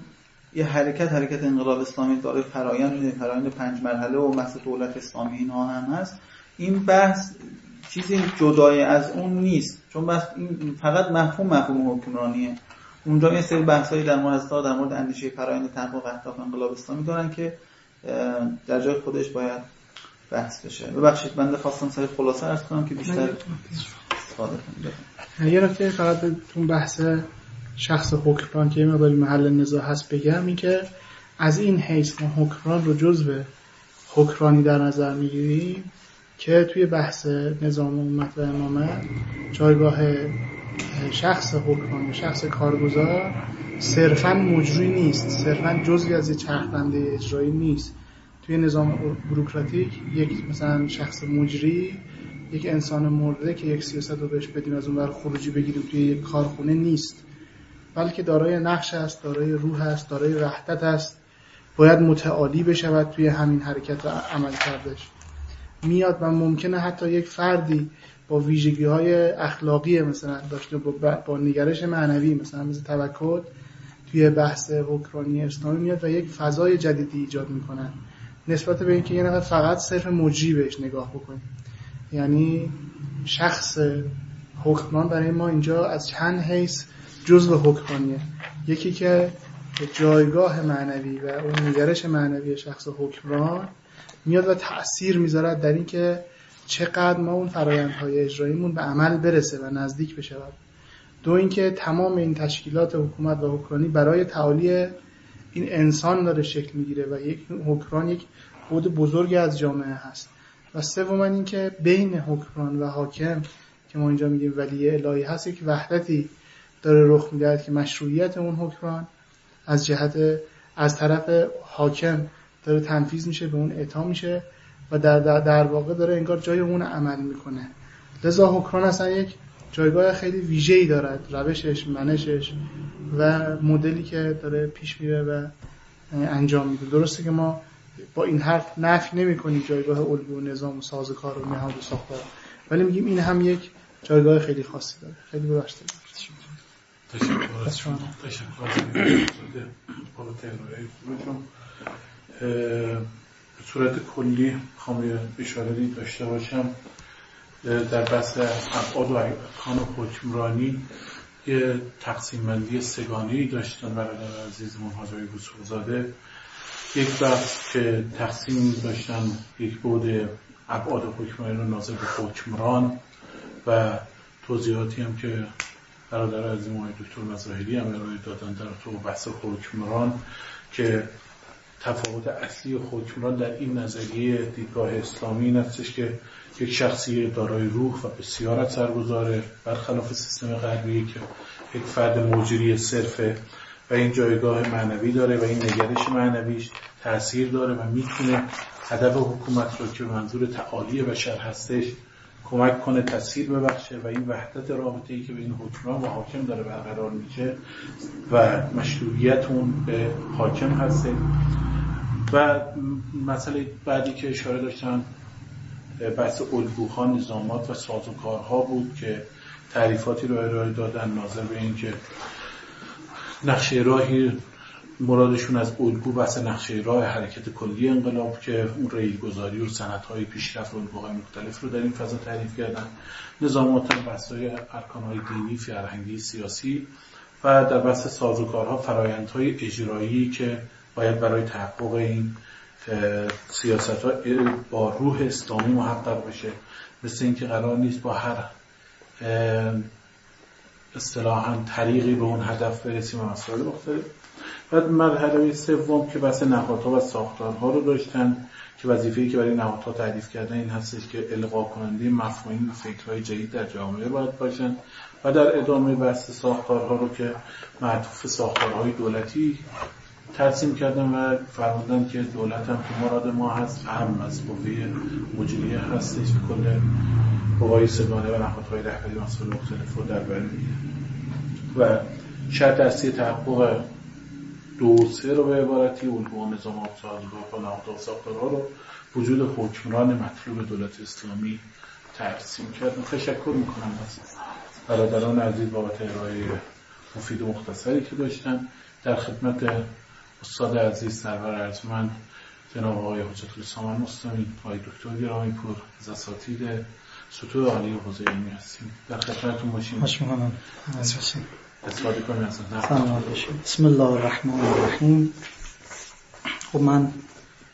یه حرکت حرکت انقلاب اسلامی داره فرایند فرایند پنج مرحله و مثل دولت اسلامی اینها هم هست. این بحث چیزی جدای از اون نیست. چون بس این فقط مفهوم مفهوم حکمرانیه. اونجا یه سری بحثایی در مورد در مورد اندیشه فرایند تحقق اهداف انقلاب اسلامی دارن که در جای خودش باید بحث بشه. ببخشید بنده خواستم سری خلاصه ارز کنم که بیشتر استفاده کنم یه نکته فقط تو بحث شخص حکمران که یه مقداری محل نزاع هست بگم این که از این حیث ما حکمران رو جزء حکرانی در نظر می‌گیریم که توی بحث نظام امت و امامت جایگاه شخص حکمران شخص کارگزار صرفا مجری نیست صرفا جزی از یه چرخنده اجرایی نیست. توی نظام بروکراتیک یک مثلا شخص مجری یک انسان مرده که یک سیاست رو بهش بدیم از اون بر خروجی بگیریم توی یک کارخونه نیست. بلکه دارای نقش است دارای روح است دارای وحدت است باید متعالی بشود توی همین حرکت و عمل کردش. میاد و ممکنه حتی یک فردی با ویژگی های اخلاقی مثلا داشته با, با نگرش معنوی مثلا مثل توکل توی بحث حکرانی اسلامی میاد و یک فضای جدیدی ایجاد می‌کنن. نسبت به اینکه یه نفر فقط صرف مجری بهش نگاه بکنیم یعنی شخص حکمان برای ما اینجا از چند حیث جزء حکمانیه. یکی که جایگاه معنوی و اون نگرش معنوی شخص حکمران میاد و تأثیر می‌ذارد در اینکه چقدر ما اون فرایندهای اجراییمون به عمل برسه و نزدیک بشود. دو اینکه تمام این تشکیلات حکومت و حکمرانی برای تعالی این انسان داره شکل می‌گیره و یک حکمران یک بود بزرگی از جامعه هست. و سوم اینکه بین حکمران و حاکم که ما اینجا میگیم ولی الهی هست یک وحدتی داره رخ می‌دهد که مشروعیت اون حکمران از جهت از طرف حاکم داره تنفیذ میشه به اون اعطا میشه و در, در, در واقع داره انگار جای اون عمل می‌کنه. لذا حکمران اصلا یک جایگاه خیلی ویژه‌ای دارد روشش منشش و مدلی که داره پیش میره و انجام میده. درسته که ما با این حرف نفی نمی کنیم جایگاه الگو و نظام و سازکار و نهاد و ساختار. ولی میگیم این هم یک جایگاه خیلی خاصی داره. خیلی ببخشید. تشکر. به صورت کلی می‌خوام اشاره داشته باشم. در بحث ابعاد و ارکان حکمرانی یه تقسیم بندی سگانه ای داشتن برادر عزیزمون حاجی بوسوزاده یک بحث که تقسیم داشتن یک بود ابعاد حکمرانی رو ناظر به حکمران و توضیحاتی هم که برادر های دکتر مظاهری هم ارائه دادن در تو بحث حکمران که تفاوت اصلی حکمران در این نظریه دیدگاه اسلامی این هستش که یک شخصی دارای روح و بسیار اثرگذاره برخلاف سیستم غربی که یک فرد مجری صرفه و این جایگاه معنوی داره و این نگرش معنویش تاثیر داره و می‌تونه هدف حکومت رو که منظور تعالی بشر هستش کمک کنه تاثیر ببخشه و این وحدت رابطه ای که بین حکمران و حاکم داره برقرار میشه و مشروعیت اون به حاکم هسته. و مسئله بعدی که اشاره داشتن بحث الگوها نظامات و سازوکارها بود که تعریفاتی رو ارائه دادن ناظر به اینکه نقشه راهی مرادشون از الگو بحث نقشه راه حرکت کلی انقلاب که اون ریلگذاری و های پیشرفت و الگوهای مختلف رو در این فضا تعریف کردن. نظامات بحث‌های ارکانهای دینی فرهنگی سیاسی و در بحث سازوکارها فرایندهای اجرایی که باید برای تحقق این سیاست ها با روح اسلامی محقق بشه. مثل اینکه قرار نیست با هر اصطلاحا طریقی به اون هدف برسیم و مسائل مختلف. بعد مرحله سوم که بحث نهادها و ساختارها رو داشتن که وظیفه‌ای که برای نهادها تعریف کردن این هستش که القا کننده مفاهیم و فکرهای جدید در جامعه باید باشن و در ادامه بحث ساختارها رو که معطوف ساختارهای دولتی ترسیم کردن و فرمودن که دولت هم که مراد ما هست هم از قوه مجریه هستش و کل قوای سگانه و نهادهای رهبری مسائل مختلف رو در بر و شرط اصلی تحقق دو سه رو به عبارتی الگو نظام سازگار و نهاد و ساختارها رو وجود حکمران مطلوب دولت اسلامی ترسیم کردن تشکر می‌کنم از برادران عزیز بابت ارائه مفید و مختصری که داشتن. در خدمت استاد عزیز سرور ارجمند جناب آقای حجت الاسلام مستمی آقای دکتر گرامی پور از اساتید سطوح عالی حوزه علمی هستیم. در خدمتتون باشیم. خوش می‌کنم از بسم الله الرحمن الرحیم. خب من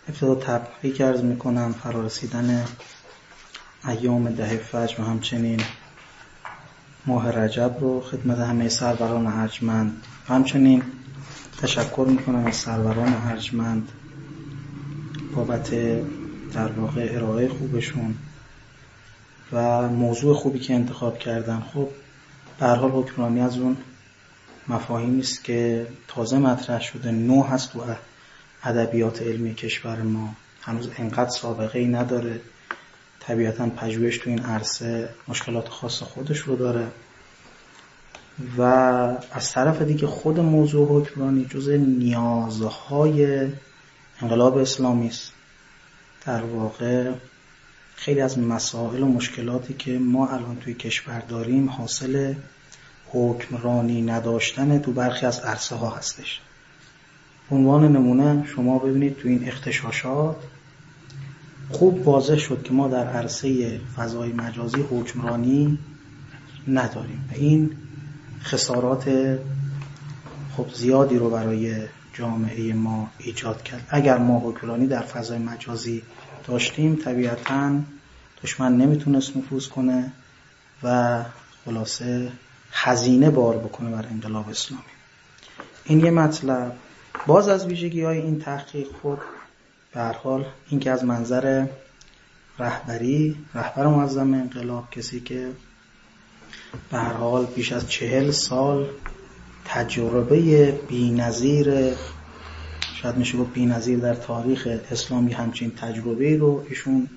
ابتدا تبریک ارز می‌کنم فرارسیدن ایام ده فجر و همچنین ماه رجب رو خدمت همه سروران ارجمند. و همچنین تشکر می‌کنم از سروران ارجمند بابت در واقع ارائه خوبشون و موضوع خوبی که انتخاب کردن. خب به حال حکمرانی از اون مفاهیمی است که تازه مطرح شده نو هست و ادبیات علمی کشور ما. هنوز انقدر سابقه ای نداره. طبیعتا پژوهش تو این عرصه مشکلات خاص خودش رو داره. و از طرف دیگه خود موضوع حکمرانی جز نیازهای انقلاب اسلامی است. در واقع خیلی از مسائل و مشکلاتی که ما الان توی کشور داریم حاصل حکمرانی نداشتن تو برخی از عرصه ها هستش. عنوان نمونه شما ببینید تو این اختشاشات. خوب واضح شد که ما در عرصه فضای مجازی حکمرانی نداریم. و این خسارات خب زیادی رو برای جامعه ما ایجاد کرد. اگر ما حکمرانی در فضای مجازی داشتیم طبیعتا دشمن نمی‌تونست نفوذ کنه و خلاصه خزینه بار بکنه بر انقلاب اسلامی. این یه مطلب. باز از ویژگی های این تحقیق خود به هر حال اینکه از منظر رهبری رهبر معظم انقلاب کسی که به هر حال بیش از چهل سال تجربه بی‌نظیر شاید میشه گفت بی‌نظیر در تاریخ اسلامی همچین تجربه رو ایشون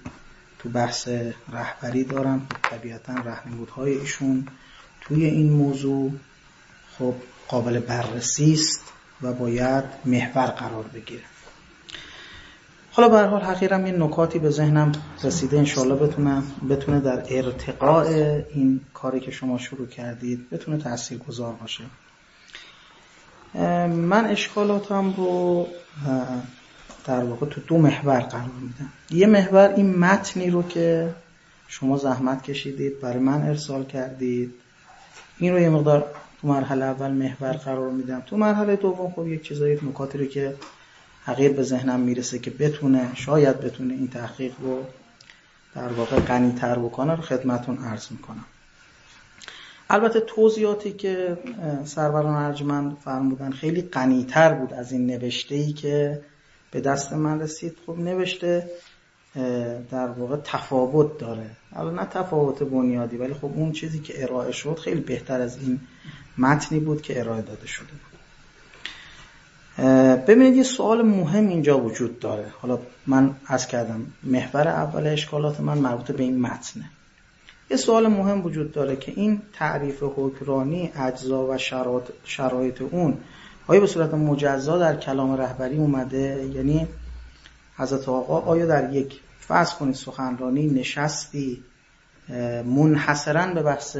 تو بحث رهبری دارن. طبیعتا رهنمودهای ایشون توی این موضوع خب قابل بررسی است و باید محور قرار بگیره. حالا به حال حقیقا این نکاتی به ذهنم رسیده. انشالله بتونم بتونه در ارتقاء این کاری که شما شروع کردید بتونه تأثیر گذار باشه من اشکالاتم رو در واقع تو دو محور قرار میدم. یه محور این متنی رو که شما زحمت کشیدید برای من ارسال کردید. این رو یه مقدار تو مرحله اول محور قرار میدم. تو مرحله دوم خب یک چیزایی نکاتی رو که حقیر به ذهنم می‌رسه که بتونه شاید بتونه این تحقیق رو در واقع غنی تر بکنه رو خدمتون عرض می‌کنم. البته توضیحاتی که سروران ارجمند فرمودن خیلی غنیتر بود از این نوشته ای که به دست من رسید. خب نوشته در واقع تفاوت داره. حالا نه تفاوت بنیادی ولی خب اون چیزی که ارائه شد خیلی بهتر از این متنی بود که ارائه داده شده بود. ببینید یه سوال مهم اینجا وجود داره. حالا من از کردم محور اول اشکالات من مربوط به این متنه یه سوال مهم وجود داره که این تعریف حکرانی اجزا و شرایط, شرایط اون آیا به صورت مجزا در کلام رهبری اومده؟ یعنی حضرت آقا آیا در یک فرض کنید سخنرانی نشستی منحصرا به بحث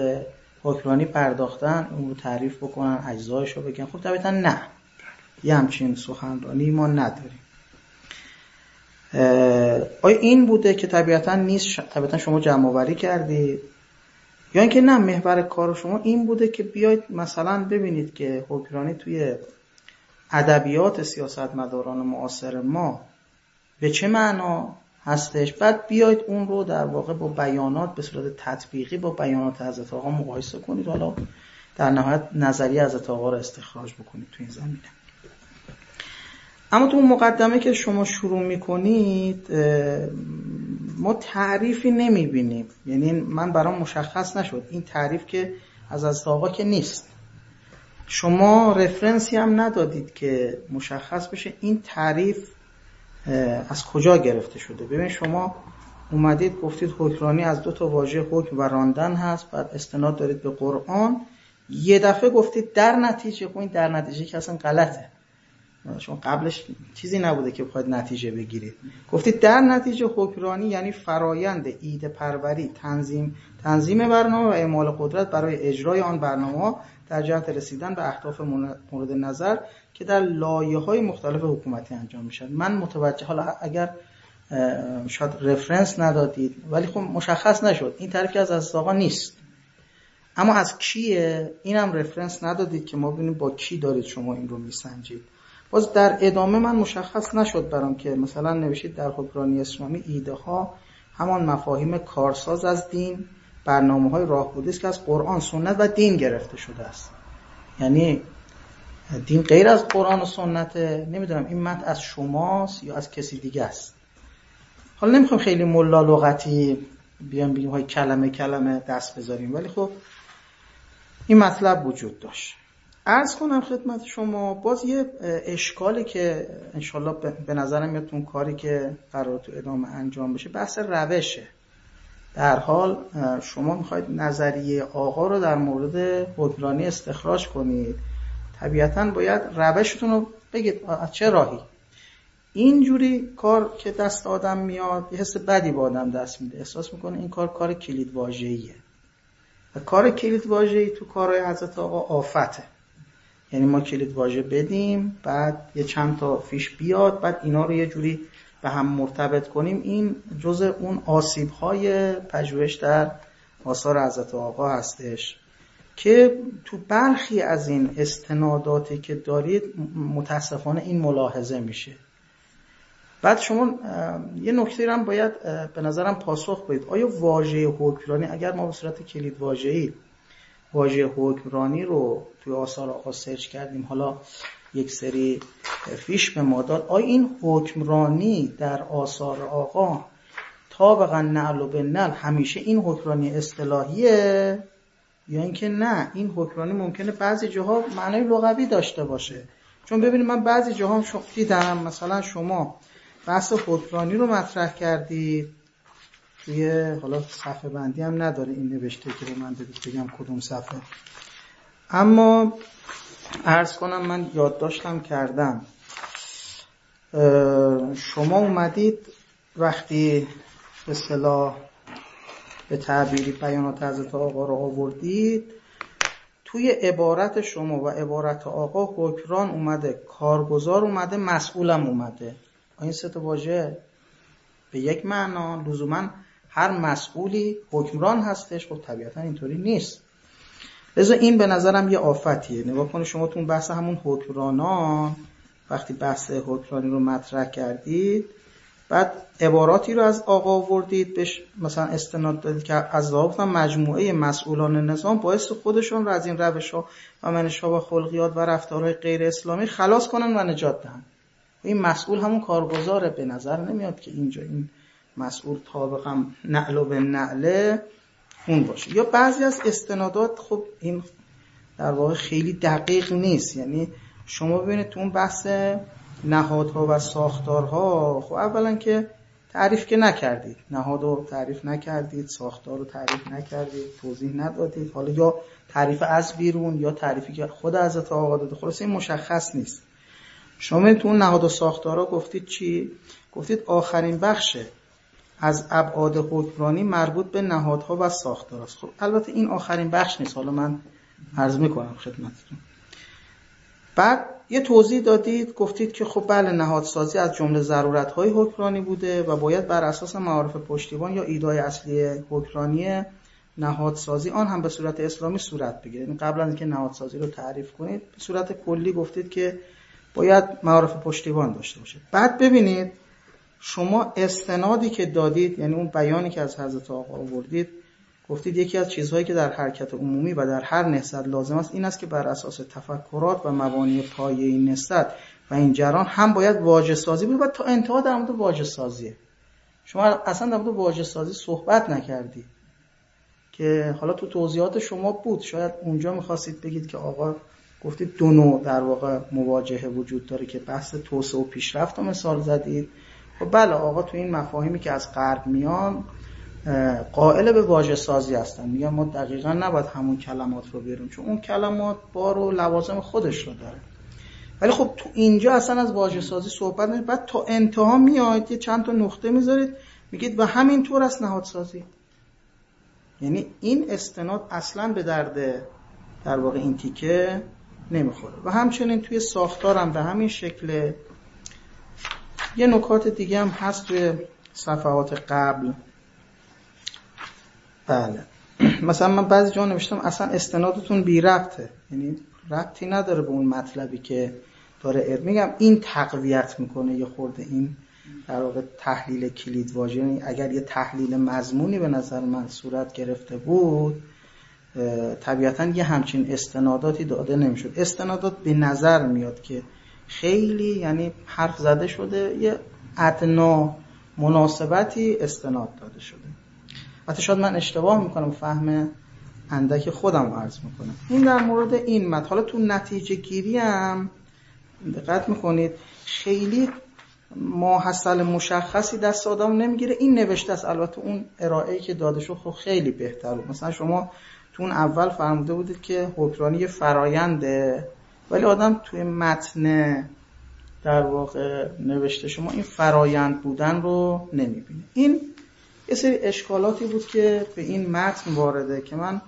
حکرانی پرداختن اون رو تعریف بکنن اجزایش رو بگن. خب طبیعتا نه. یه همچین سخنرانی ما نداریم. آیا این بوده که طبیعتا نیست؟ طبیعتا شما جمع آوری کردید یا اینکه نه محور کار شما این بوده که بیاید مثلا ببینید که حکرانی توی ادبیات سیاستمداران معاصر ما به چه معنا هستش. بعد بیاید اون رو در واقع با بیانات به صورت تطبیقی با بیانات حضرت آقا مقایسه کنید. حالا در نهایت نظریه حضرت آقا رو استخراج بکنید تو این زمینه. اما تو اون مقدمه که شما شروع می‌کنید ما تعریفی نمی‌بینیم. یعنی من برام مشخص نشد. این تعریف که از از آقا که نیست. شما رفرنسی هم ندادید که مشخص بشه. این تعریف از کجا گرفته شده؟ ببین شما اومدید گفتید حکرانی از دو تا واژه حکم و راندن هست بعد استناد دارید به قرآن. یه دفعه گفتید در نتیجه این در نتیجه که اصلا غلطه. شما قبلش چیزی نبوده که بخواید نتیجه بگیرید. گفتید در نتیجه حکرانی یعنی فرایند ایده پروری تنظیم تنظیم برنامه و اعمال قدرت برای اجرای آن برنامه در جهت رسیدن به اهداف مورد نظر. که در لایه های مختلف حکومتی انجام میشن من متوجه حالا اگر شاید رفرنس ندادید ولی خب مشخص نشد. این تعریف از از نیست. اما از کیه؟ اینم رفرنس ندادید که ما ببینیم با کی دارید شما این رو میسنجید. باز در ادامه من مشخص نشد برام که مثلا نوشید در حکمرانی اسلامی ایده ها همان مفاهیم کارساز از دین برنامه های راه بوده است که از قرآن سنت و دین گرفته شده است. یعنی دین غیر از قرآن و سنت نمی‌دونم این متن از شماست یا از کسی دیگه است. حالا نمی‌خوام خیلی ملا لغتی بیام بگیم های کلمه کلمه دست بذاریم. ولی خب این مطلب وجود داشت. ارز کنم خدمت شما باز یه اشکالی که انشالله به نظرم میاد کاری که قرار تو ادامه انجام بشه بحث روشه. در حال شما می‌خواید نظریه آقا رو در مورد حکمرانی استخراج کنید. طبیعتا باید روشتون رو بگید از چه راهی. اینجوری کار که دست آدم میاد یه حس بدی با آدم دست میده. احساس می‌کنه این کار کار کلید واژه‌ایه. و کار کلید واژه‌ای تو کارهای حضرت آقا آفته. یعنی ما کلید واژه بدیم بعد یه چند تا فیش بیاد بعد اینا رو یه جوری به هم مرتبط کنیم. این جز اون آسیب های پژوهش در آثار حضرت آقا هستش. که تو برخی از این استناداتی که دارید متاسفانه این ملاحظه میشه. بعد شما یه نکته هم باید به نظرم پاسخ بدید. آیا واژه حکمرانی اگر ما به صورت کلید واژه‌ای واژه حکمرانی رو توی آثار آقا سرچ کردیم حالا یک سری فیش به ما داد آیا این حکمرانی در آثار آقا طابقا نعل و به همیشه این حکمرانی اصطلاحیه؟ یا اینکه نه این حکمرانی ممکنه بعضی جاها معنای لغوی داشته باشه. چون ببینید من بعضی جاها دیدم مثلا شما بحث حکمرانی رو مطرح کردید توی حالا صفحه بندی هم نداره این نوشته که من بدید بگم کدوم صفحه. اما ارز کنم من یادداشتم کردم. شما اومدید وقتی به صلاح به تعبیری بیانات حضرت آقا رو آوردید. توی عبارت شما و عبارت آقا حکران اومده کارگزار اومده مسئولم اومده. این سه واژه به یک معنا لزوما هر مسئولی حکمران هستش. خب طبیعتا اینطوری نیست. لذا این به نظرم یه آفتیه. نگاه کنید شما تو بحث همون حکمرانان وقتی بحث حکمرانی رو مطرح کردید بعد عباراتی رو از آقا آوردید بهش مثلا استناد دادید که از گفتم مجموعه مسئولان نظام باعث خودشون رو از این روش ها و منش ها و خلقیات و رفتارهای غیر اسلامی خلاص کنن و نجات دهن. این مسئول همون کارگزاره به نظر نمیاد که اینجا این مسئول طابقم نعل و به نعله اون باشه. یا بعضی از استنادات خب این در واقع خیلی دقیق نیست. یعنی شما ببینید تو اون بحث نهادها و ساختارها خب اولا که تعریف که نکردید. نهاد رو تعریف نکردید ساختار رو تعریف نکردید توضیح ندادید. حالا یا تعریف از بیرون یا تعریفی که خود حضرت آقا داده. خلاصه این مشخص نیست. شما تو اون نهاد و ساختارا گفتید چی؟ گفتید آخرین بخشه از ابعاد حکمرانی مربوط به نهادها و ساختاراست خب البته این آخرین بخش نیست. حالا من عرض می‌کنم خدمتتون. بعد یه توضیح دادید گفتید که خب بله نهادسازی از جمله ضرورت‌های حکمرانی بوده و باید بر اساس معارف پشتیبان یا ایدای اصلی حکمرانی نهادسازی آن هم به صورت اسلامی صورت بگیره. یعنی قبل از اینکه نهادسازی رو تعریف کنید به صورت کلی گفتید که باید معارف پشتیبان داشته باشه بعد ببینید شما استنادی که دادید یعنی اون بیانی که از حضرت آقا آوردید گفتید یکی از چیزهایی که در حرکت عمومی و در هر نهضت لازم است این است که بر اساس تفکرات و مبانی پایه این نهضت و این جران هم باید واجه سازی بود و تا انتها در مورد واجه سازیه. شما اصلا در مورد واجه سازی صحبت نکردید که حالا تو توضیحات شما بود. شاید اونجا می‌خواستید بگید که آقا گفتید دو نوع در واقع مواجهه وجود داره که بحث توسعه و پیشرفت رو مثال زدید. خب بله آقا تو این مفاهیمی که از غرب میان قائل به واژه سازی هستن. میگن ما دقیقا نباید همون کلمات رو بیاریم چون اون کلمات بار و لوازم خودش رو داره. ولی خب تو اینجا اصلا از واژه سازی صحبت نمید بعد تا انتها میاد یه چند تا نقطه می‌ذارید میگید و همین طور است نهادسازی یعنی این استناد اصلا به درد در واقع این تیکه نمی‌خوره. و همچنین توی ساختارم به همین شکل یه نکات دیگه هم هست توی صفحات قبل. بله. مثلا من بعضی جا نوشتم اصلا استنادتون بی ربطه. یعنی ربطی نداره به اون مطلبی که داره میگم این تقویت می‌کنه یه خورده این در واقع تحلیل کلید واژه. یعنی اگر یه تحلیل مضمونی به نظر من صورت گرفته بود طبیعتا یه همچین استناداتی داده نمی‌شد. استنادات به نظر میاد که خیلی یعنی حرف زده شده یه ادنا مناسبتی استناد داده شده. حتی شاید من اشتباه می‌کنم فهم اندک خودم عرض می‌کنم. این در مورد این مد حالا تو نتیجه گیری هم دقت می‌کنید خیلی ماحصل مشخصی دست آدم نمی‌گیره. این نوشته است البته اون ارائه‌ای که داده شد خب خیلی بهتر بود مثلا شما تو اون اول فرموده بودید که حکمرانی فراینده ولی آدم توی متن در واقع نوشته شما این فرایند بودن رو نمی‌بینه. این یه سری اشکالاتی بود که به این متن وارده که من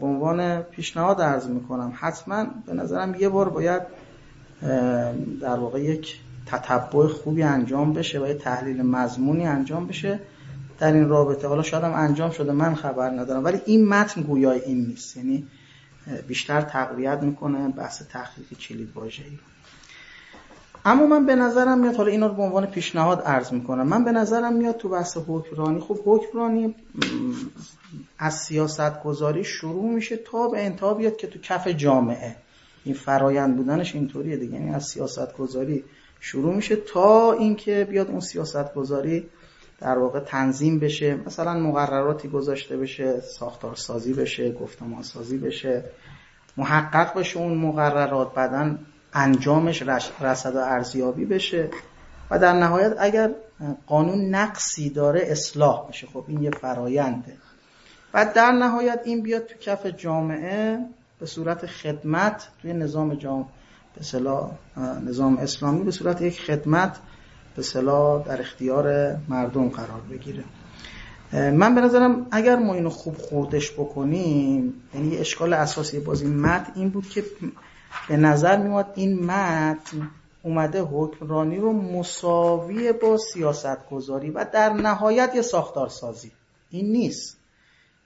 به عنوان پیشنهاد عرض می‌کنم. حتما به نظرم یه بار باید در واقع یک تتبع خوبی انجام بشه و یه تحلیل مضمونی انجام بشه در این رابطه. حالا شاید هم انجام شده من خبر ندارم. ولی این متن گویای این نیست. یعنی بیشتر تقویت می‌کنه بحث تحقیق کلید واژه‌ای. اما من به نظرم میاد حالا اینا رو به عنوان پیشنهاد عرض می‌کنم. من به نظرم میاد تو بحث حکمرانی خب حکمرانی از سیاست گذاری شروع میشه تا به انتها بیاد که تو کف جامعه. این فرایند بودنش اینطوریه دیگه. یعنی از سیاست گذاری شروع میشه تا اینکه بیاد اون سیاست گذاری در واقع تنظیم بشه. مثلا مقرراتی گذاشته بشه ساختار سازی بشه گفتمان سازی بشه محقق بشه اون مقررات. بعدا انجامش رصد و ارزیابی بشه. و در نهایت اگر قانون نقصی داره اصلاح بشه خب این یه فراینده و در نهایت این بیاد تو کف جامعه به صورت خدمت توی نظام جامعه به نظام اسلامی به صورت یک خدمت به صلاح در اختیار مردم قرار بگیره. من به نظرم اگر ما اینو خوب خوردش بکنیم یعنی اشکال اساسی بازی متن این بود که به نظر میاد این متن اومده حکمرانی رو مساوی با سیاست گذاری و در نهایت یه ساختار سازی این نیست.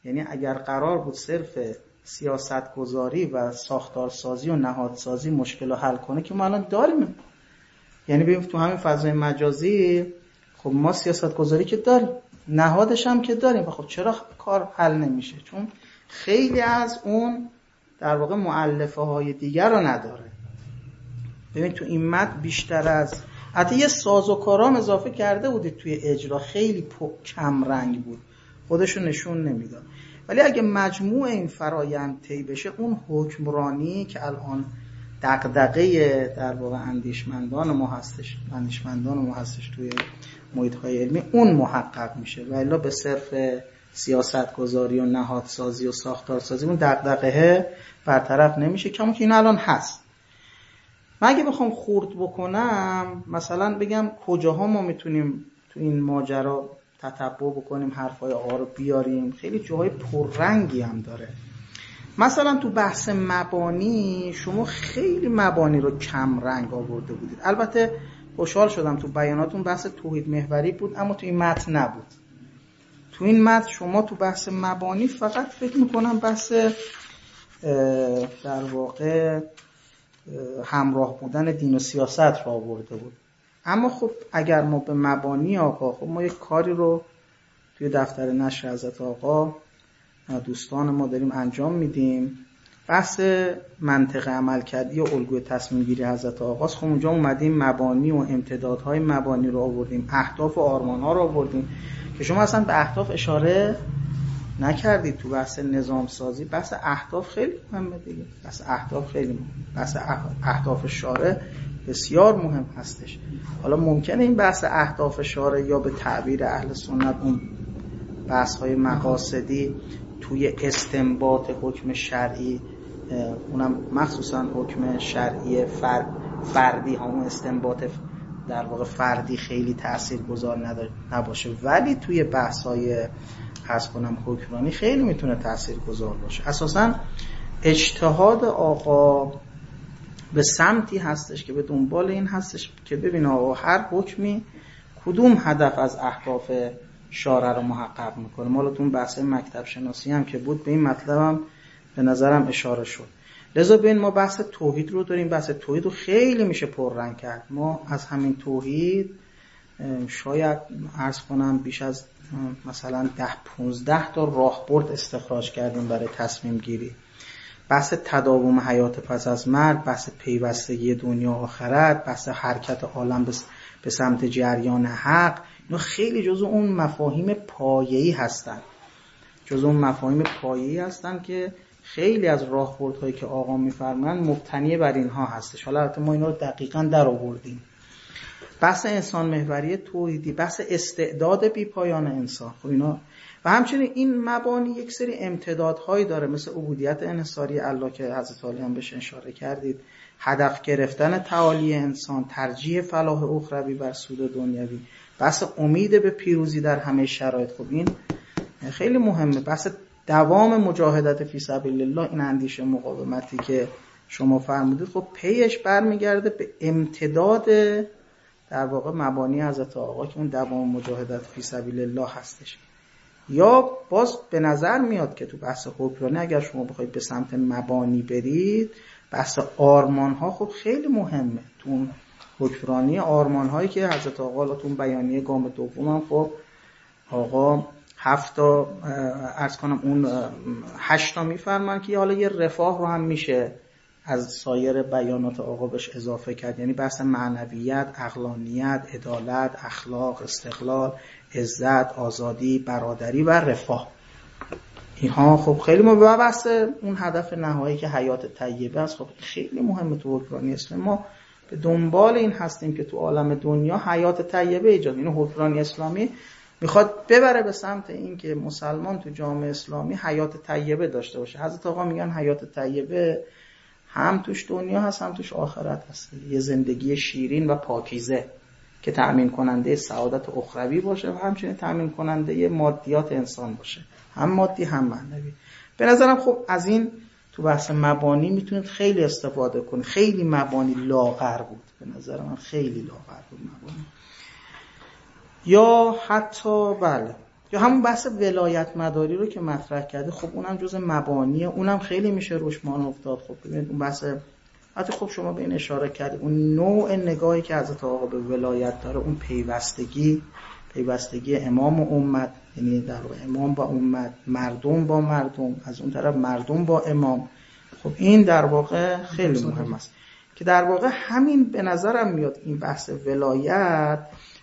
یعنی اگر قرار بود صرف سیاست گذاری و ساختار سازی و نهاد سازی مشکل رو حل کنه که ما الان داریم. یعنی ببین تو همین فضای مجازی خب ما سیاست گذاری که داریم نهادش هم که داریم. و خب چرا کار حل نمیشه؟ چون خیلی از اون در واقع معلفه های دیگر رو نداره. ببین تو این مد بیشتر از حتی یه ساز و کارام اضافه کرده بودید توی اجرا. خیلی کم رنگ بود. خودشو نشون نمی‌داد. ولی اگه مجموع این فرایند طی بشه اون حکمرانی که الان دقدقه در واقع اندیشمندان ما هستش اندیشمندان ما هستش توی محیط های علمی اون محقق میشه. و الا به صرف سیاست گذاری و نهادسازی و ساختارسازی اون دقدقه برطرف نمیشه. کما که این الان هست. من اگه بخوام خورد بکنم مثلا بگم کجاها ما می‌تونیم تو این ماجرا تتبع بکنیم حرفای آقا رو بیاریم. خیلی جاهای پررنگی هم داره. مثلا تو بحث مبانی شما خیلی مبانی رو کم رنگ آورده بودید. البته خوشحال شدم تو بیاناتون بحث توحید محوری بود اما تو این متن نبود. تو این متن شما تو بحث مبانی فقط فکر می‌کنم بحث در واقع همراه بودن دین و سیاست را آورده بود. اما خب اگر ما به مبانی آقا خب ما یک کاری رو توی دفتر نشر حضرت آقا دوستان ما داریم انجام میدیم. بحث منطق عمل کردی و الگوی تصمیم گیری حضرت آقاست خب اونجا اومدیم مبانی و امتدادهای مبانی رو آوردیم اهداف و آرمان ها رو آوردیم که شما اصلا به اهداف اشاره نکردید تو بحث نظام سازی بحث اهداف خیلی مهمه دیگه. بحث اهداف خیلی مهمه. بحث اهداف شارع بسیار مهم هستش. حالا ممکنه این بحث اهداف شارع یا به تعبیر اهل سنت اون بحث های مقاصدی توی استنباط حکم شرعی اونم مخصوصا حکم شرعی فرد فردی همون استنباط در واقع فردی خیلی تأثیر گذار نباشه. ولی توی بحث های از کنم حکمرانی خیلی می‌تونه تأثیر گذار باشه. اساسا اجتهاد آقا به سمتی هستش که به دنبال این هستش که ببین آقا هر حکمی کدوم هدف از اهداف شارع رو محقق می‌کنه. مالا تو بحث مکتب شناسی هم که بود به این مطلب هم به نظرم اشاره شد. لذا ببین ما بحث توحید رو داریم. بحث توحید رو خیلی میشه پررنگ کرد. ما از همین توحید شاید عرض کنم بیش از مثلا ده 15 تا راهبرد استخراج کردیم برای تصمیم گیری. بحث تداوم حیات پس از مرگ بحث پیوستگی دنیا آخرت بحث حرکت عالم به سمت جریان حق. اینا خیلی جزو اون مفاهیم پایه‌ای هستن. جزو اون مفاهیم پایه‌ای هستن که خیلی از راهبردهایی که آقا میفرمایند مبتنی بر اینها هستش. حالا البته ما اینا رو دقیقا در آوردیم. بحث انسان محوری توحیدی بحث استعداد بی پایان انسان. خب اینا و همچنین این مبانی یک سری امتدادهایی داره مثل عبودیت انصاری الله که حضرت علی هم بهش اشاره کردید هدف گرفتن تعالی انسان ترجیح فلاح اخروی بر سود دنیوی بحث امید به پیروزی در همه شرایط. خب این خیلی مهمه. بحث دوام مجاهدت فی سبیل الله این اندیشه مقاومتی که شما فرمودید خب پیش برمیگرده به امتداد در واقع مبانی حضرت آقا که اون دوام مجاهدت فی سبیل الله هستش. یا باز به نظر میاد که تو بحث حکمرانی اگر شما بخواید به سمت مبانی برید بحث آرمان ها خب خیلی مهمه. تو اون حکمرانی آرمان هایی که حضرت آقا تو بیانیه گام دوم هم خب آقا هفتا ارز کنم اون هشتا میفرمان که حالا یه رفاه رو هم میشه از سایر بیانات آقا بهش اضافه کرد. یعنی بحث معنویت، اقلانیت، عدالت، اخلاق، استقلال، عزت، آزادی، برادری و رفاه. اینها خب خیلی مهمه. بحث اون هدف نهایی که حیات طیبه است خب خیلی مهمه تو حکمرانی اسلامی ما به دنبال این هستیم که تو عالم دنیا حیات طیبه ایجاد. این حکمرانی اسلامی می‌خواد ببره به سمت این که مسلمان تو جامعه اسلامی حیات طیبه داشته باشه. حضرت آقا میگن حیات طیبه هم توش دنیا هست هم توش آخرت هست. یه زندگی شیرین و پاکیزه که تأمین کننده سعادت اخروی باشه و همچنین تأمین کننده مادیات انسان باشه. هم مادی هم معنوی. به نظرم خب از این تو بحث مبانی می‌تونید خیلی استفاده کنید. خیلی مبانی لاغر بود. به نظر من خیلی لاغر بود مبانی. یا حتی بله. یا همون بحث ولایت مداری رو که مطرح کرده خب اونم جز مبانیه. اونم خیلی میشه روش مان افتاد. خب ببینید اون بحث حتی خب شما به این اشاره کردید اون نوع نگاهی که حضرت آقا به ولایت داره اون پیوستگی پیوستگی امام و امت یعنی در امام با امت مردم با مردم از اون طرف مردم با امام. خب این در واقع خیلی مهم است. که در واقع همین به نظرم میاد این بحث ولایت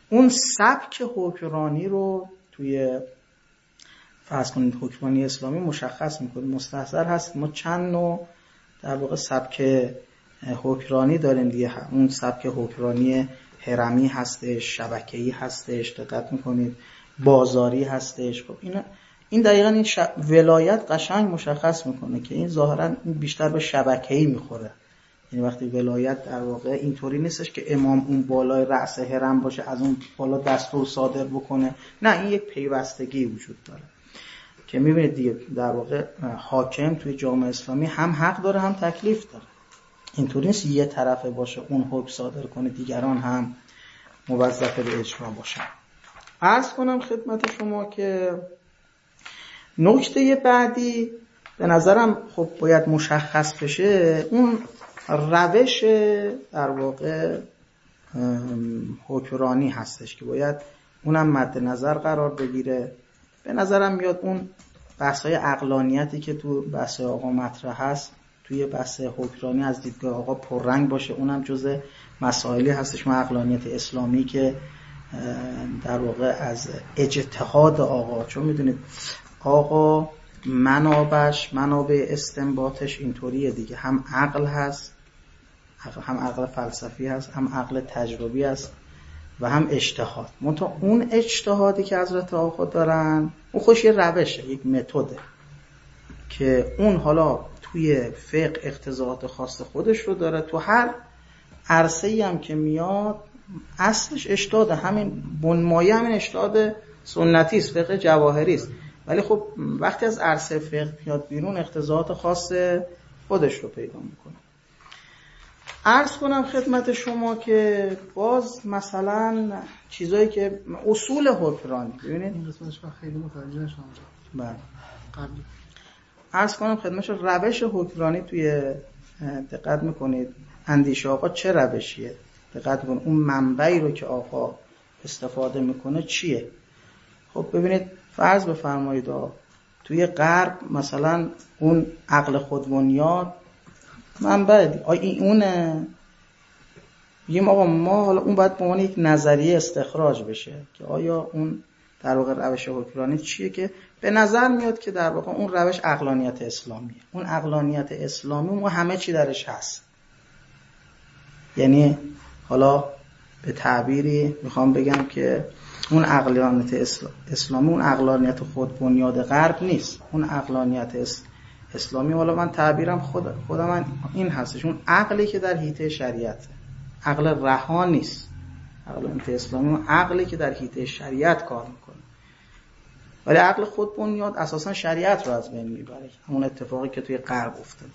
اون سبک حکمرانی رو توی فرض کنید حکمرانی اسلامی مشخص می‌کنه مستحضر هست. ما چند نوع در واقع سبک حکرانی داریم دیگه. اون سبک حکرانی هرمی هستش شبکه‌ای هستش دقت می‌کنید. بازاری هستش. خب این این دقیقا این ولایت قشنگ مشخص می‌کنه که این ظاهرا بیشتر به شبکه‌ای می‌خوره. یعنی وقتی ولایت در واقع اینطوری نیستش که امام اون بالای رأس هرم باشه از اون بالا دستور صادر بکنه. نه این یک پیوستگی وجود داره. که می‌بینید دیگه در واقع حاکم توی جامعه اسلامی هم حق داره هم تکلیف داره. اینطوری نیست یه طرفه باشه اون حکم صادر کنه دیگران هم موظف به اجرا باشن. عرض کنم خدمت شما که نکته بعدی به نظرم خب باید مشخص بشه اون روش در واقع حکرانی هستش که باید اونم مد نظر قرار بگیره. به نظرم میاد اون بحث های اقلانیتی که تو بحث آقا مطرح هست توی بحث حکرانی از دیدگاه آقا پررنگ باشه. اونم جز مسائلی هستش ما اقلانیت اسلامی که در واقع از اجتهاد آقا. چون می‌دونید آقا منابش منابع استنباطش اینطوریه دیگه. هم عقل هست هم عقل فلسفی هست هم عقل تجربی هست و هم اجتهاد. منتها اون اجتهادی که حضرت آقا دارن اون خوش یه روشه یک متده که اون حالا توی فقه اقتضاعات خاص خودش رو داره. تو هر عرصه ای هم که میاد اصلش اشتاده همین بنمایه همین اشتاد سنتی است فقه جواهری است. ولی خب وقتی از عرصه فقه میاد بیرون اقتضاعات خاص خودش رو پیدا می‌کنه. عرض کنم خدمت شما که باز مثلا چیزایی که اصول حکرانی ببینید؟ این قسمتش خیلی متوجه نشدم. بله. قبلی عرض کنم خدمتش روش حکرانی توی دقت می‌کنید. اندیشه آقا چه روشیه؟ دقت می‌کنید. اون منبعی رو که آقا استفاده می‌کنه چیه؟ خب ببینید فرض بفرمایید توی غرب مثلا اون عقل خودبنیاد منبع این اونه میگیم آقا ما حالا اون باید به عنوان یک نظریه استخراج بشه که آیا اون در واقع روش حکمرانی چیه که به نظر میاد که در واقع اون روش اقلانیت اسلامیه. اون اقلانیت اسلامی اون همه چی درش هست. یعنی حالا به تعبیری می‌خوام بگم که اون اقلانیت اسلامی اون اقلانیت خود بنیاد غرب نیست. اون اقلانیت اسلامی حالا من تعبیرم خود خودم من این هستش. اون عقلی که در حیطه شریعت. عقل رها نیست. اقلانیت اسلامی اون عقلی که در حیطه شریعت کار می‌کنه. ولی عقل خود بنیاد اساسا شریعت رو از بین می‌بره. همون اتفاقی که توی غرب افتاده.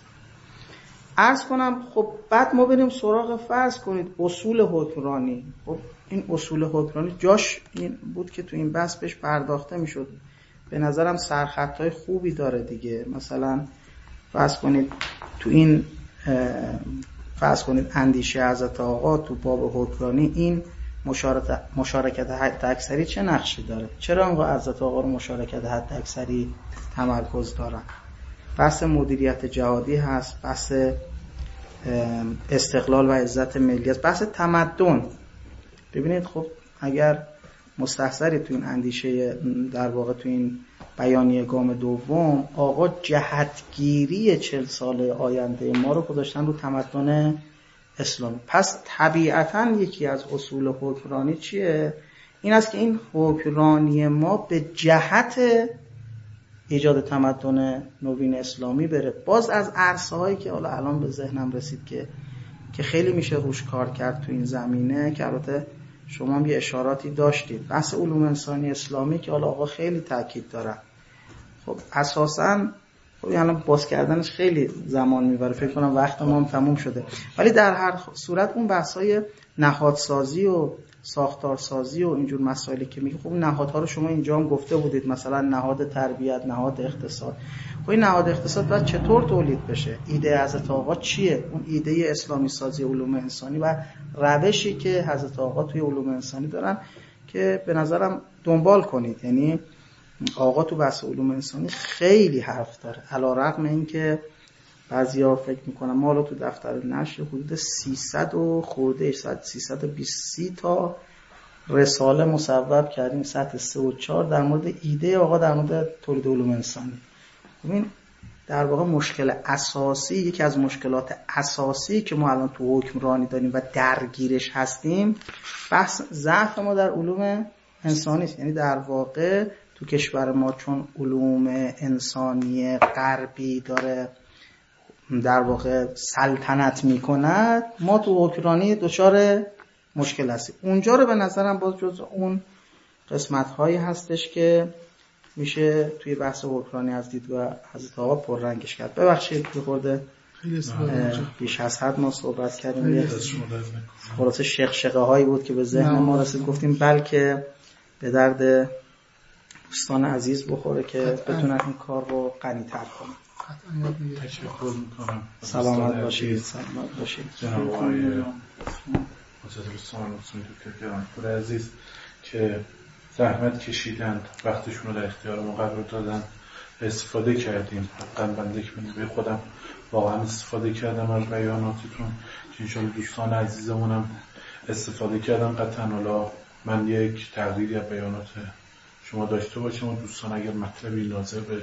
عرض کنم خب بعد ما بریم سراغ فرض کنید اصول حکمرانی. خب این اصول حکمرانی جاش این بود که تو این بحث بهش پرداخته می‌شد. به نظرم سرخطهای خوبی داره دیگه. مثلا فرض کنید تو این فرض کنید اندیشه حضرت آقا تو باب حکمرانی این مشارکت حد اکثری چه نقشی داره؟ چرا انقدر حضرت آقا رو مشارکت حد اکثری تمرکز دارن؟ بحث مدیریت جهادی هست بحث استقلال و عزت ملی است بحث تمدن. ببینید خب اگر مستحصری تو این اندیشه در واقع تو این بیانیه گام دوم آقا جهتگیری چل ساله آینده ما رو گذاشتن رو تمدن اسلامی. پس طبیعتا یکی از اصول حکمرانی چیه؟ این است که این حکمرانی ما به جهت ایجاد تمدن نوین اسلامی بره. باز از عرصه هایی که حالا الان به ذهنم رسید که که خیلی میشه روش کار کرد تو این زمینه که البته شما هم یه اشاراتی داشتید. بحث علوم انسانی اسلامی که حالا آقا خیلی تاکید دارن خب اساسا خب یعنی باز کردنش خیلی زمان می‌بره. فکر کنم وقت ما هم تموم شده. ولی در هر صورت اون بحث های نهادسازی و ساختارسازی و اینجور مسائلی که میگه خب نهادها رو شما اینجا هم گفته بودید مثلا نهاد تربیت نهاد اقتصاد. خب این نهاد اقتصاد باید چطور تولید بشه؟ ایده حضرت آقا چیه؟ اون ایده اسلامی سازی علوم انسانی و روشی که حضرت آقا توی علوم انسانی دارن که به نظرم دنبال کنید. یعنی آقا تو بحث علوم انسانی خیلی حرف داره علا رقم این که ها فکر می‌کنم ما حالا تو دفتر نشر حدود 300 و خورده 320 تا رساله مصوب کردیم سطح 3 و 4 در مورد ایده آقا در مورد تولید علوم انسانی. ببین در واقع مشکل اساسی یکی از مشکلات اساسی که ما الان تو حکمرانی داریم و درگیرش هستیم بحث ضعف ما در علوم انسانی است. یعنی در واقع تو کشور ما چون علوم انسانی غربی داره در واقع سلطنت می‌کند ما تو حکمرانی دچار مشکل هستیم. اونجا رو به نظرم باز جز اون قسمت هایی هستش که میشه توی بحث حکمرانی از دیدگاه حضرت آقا پررنگش کرد. ببخشید که خورده بیش از حد ما صحبت کردیم. خلاصه شقشقه هایی بود که به ذهن ما رسید. گفتیم بلکه به درد دوستان عزیز بخوره که بتونن این کار رو غنی تر کنن. تشکر می‌کنم. سلامت باشید. سلامت باشید. جناب آقای حضرت بسان دکتر عزیز که زحمت کشیدند وقتشون رو در اختیار ما قرار دادن. استفاده کردیم. حقا بنده که به خودم واقعا استفاده کردم از بیاناتتون. که انشاءالله دوستان عزیزمونم استفاده کردم قطعا حالا من یک تقریری از بیانات شما داشته باشم. و دوستان اگر مطلبی ناظر به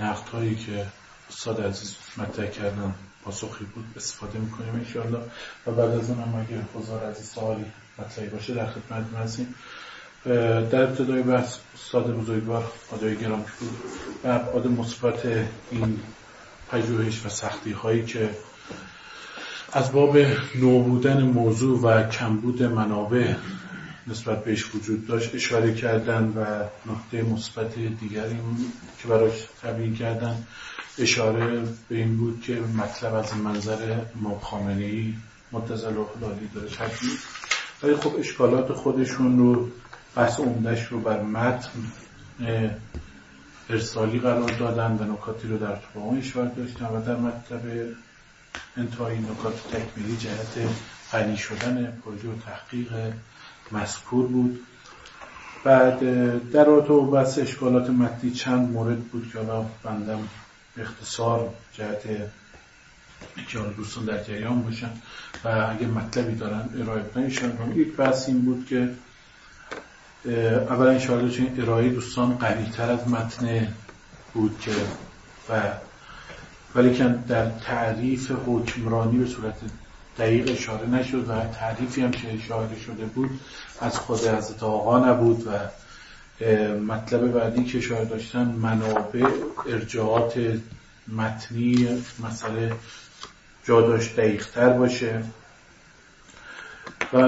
نقد هایی که استاد عزیز مطرح کردن پاسخی بود استفاده می‌کنیم انشاءالله. و بعد از اونم اگر حضار عزیز سوالی مطلبی باشه در خدمت هستیم. در ابتدای بحث استاد بزرگوار آدای گرام و ابعاد مثبت این پژوهش و سختی هایی که از باب نو بودن موضوع و کمبود منابع نسبت بهش وجود داشت اشاره کردن و نقطه مثبت دیگری که براش تبیین کردن. اشاره به این بود که مطلب از منظر امام خامنه ای متزل و داره تبیین ولی خب اشکالات خودشون رو بحث عمدهش رو بر متن ارسالی قرار دادن و نکاتی رو در تو اون اشاره داشتن و در مطلب انتهایی نکات تکمیلی جهت غنی شدن پروژه و تحقیق مذکور بود. بعد در و بحث اشکالات متنی چند مورد بود که حالا بندم اختصار جهت که دوستان در جریان باشن و اگر مطلبی دارن ارائه بدن یک بحث این بود که اولا انشاءالله چون ارائه دوستان قویتر از متن بود که و ولی که در تعریف حکمرانی به صورت دقیق اشاره نشد و تعریفی هم که اشاره شده بود از خود حضرت آقا نبود و مطلب بعدی که اشاره داشتن منابع ارجاعات متنی مسئله جا داشت دقیقتر باشه. و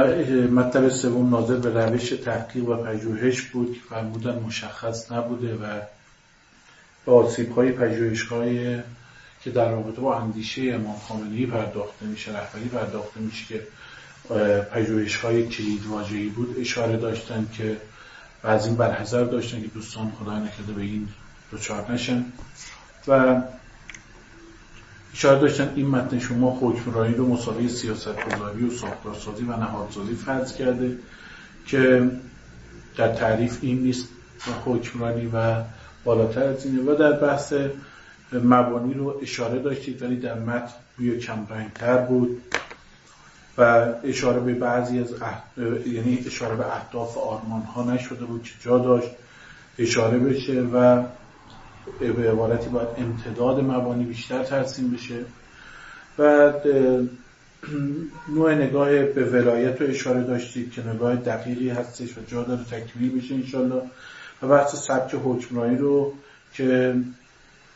مطلب سوم ناظر به روش تحقیق و پژوهش بود که فرمودن مشخص نبوده و به آسیب های پژوهش که در رابطه با اندیشه امام خامنه‌ای پرداخته میشه رهبری پرداخته میشه که پژوهش های کلید بود اشاره داشتن که و از این برحضر داشتن که دوستان خدا نکرده به این دچار نشن. و اشاره داشتن این متن شما حکمرانی رو مساوی سیاست گذاری و ساختارسازی و نهادسازی فرض کرده که در تعریف این نیست حکمرانی و بالاتر از اینه. و در بحث مبانی رو اشاره داشتید ولی در متن بوی کمرنگتر بود. و اشاره به بعضی از یعنی اشاره به اهداف آرمان ها نشده بود که جا داشت. اشاره بشه و به عبارتی باید امتداد مبانی بیشتر ترسیم بشه. و نوع نگاه به ولایت رو اشاره داشتید که نگاه دقیقی هستش و جا داره تکمیل بشه انشالله. و بحث سبک حکمرانی رو که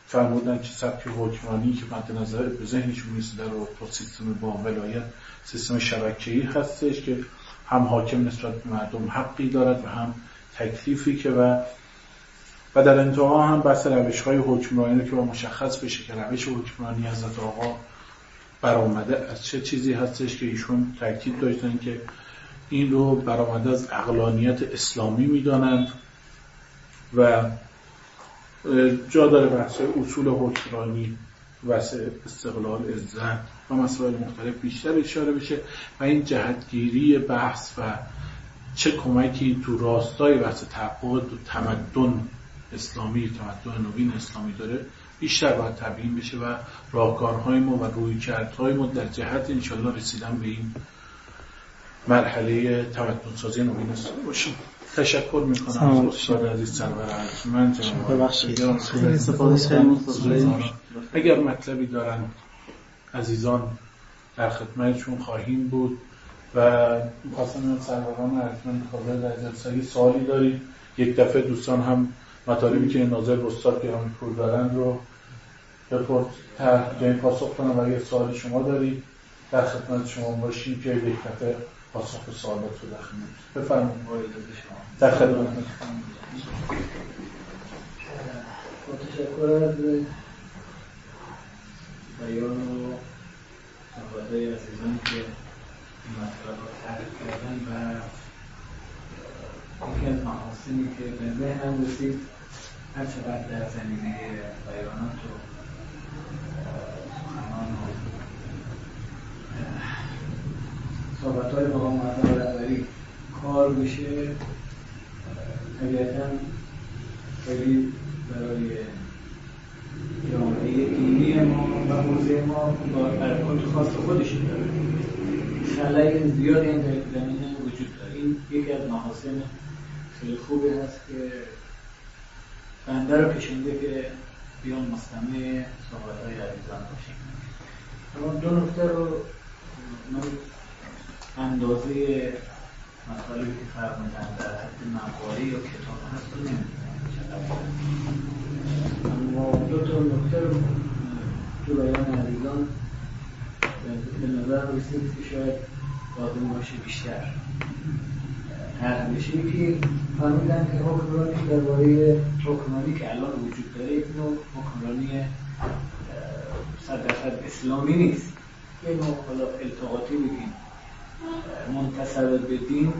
فرمودن که سبک حکمرانی که مد نظر به ذهنشون در با سیستم با ولایت سیستم شبکه‌ای هستش که هم حاکم نسبت به مردم حقی دارد و هم تکلیفی که و و در انتها هم بحث روش های حکمرانی رو که با مشخص بشه که روش حکمرانی حضرت آقا برآمده از چه چیزی هستش که ایشون تاکید داشتن که این رو برآمده از اقلانیت اسلامی می‌دانند و جا داره بحث اصول حکمرانی واسه استقلال عزت. و مسائل مختلف بیشتر اشاره بشه و این جهتگیری بحث و چه کمکی تو راستای بحث تقوید و تمدن اسلامی تمدن نوین اسلامی داره بیشتر باید تبیین بشه و راهکارهای ما و روی کردهای ما در جهت انشالله رسیدن به این مرحله تمدن سازی نوین اسلامی باشیم تشکر می‌کنم. استاد عزیز سرور من استفاده اگر مطلبی دارن عزیزان در خدمتشون خواهیم بود و می‌خواستم سروران خاطر در سری سوالی دارید یک دفعه دوستان هم مطالبی که ناظر استاد گرامی پور دارن رو بپرس. جای پاسخ کنم و اگر سوال شما دارید. در خدمت شما باشیم که یک دفعه پاسخ به سوالات رو داخل بفرمایید. در خدمت. تشکر از بیان و صحبت های عزیزان که مطلب رو تعریف کردن و یکی از محاسنی که به ذهنم رسید هر چقدر در زمینه بیانات و سخنان و صحبت های با معظم رهبری کار بشه طبیعتا خیلی برای جامعه دینی ما و حوزه ما با برکات خاص خودش داره. خلای زیادی این در زمینه وجود داره. این یکی از محاسن خیلی خوبی هست که بنده رو کشنده که بیان مستمع صحبت های عزیزان باشیم اما دو نکته رو من اندازه مطالبی که فرمودن در حد مقاله یا کتاب هست رو نمی‌دونم. اما دو تا نکته رو تو بیان عزیزان به نظر رسید که شاید لازم باشه بیشتر. طرح بشه که فرمودن که حکمرانی درباره حکمرانی که الان وجود داره یک نوع حکمرانی صد درصد اسلامی نیست. یه نوع حالا التقاطی بگیم به دین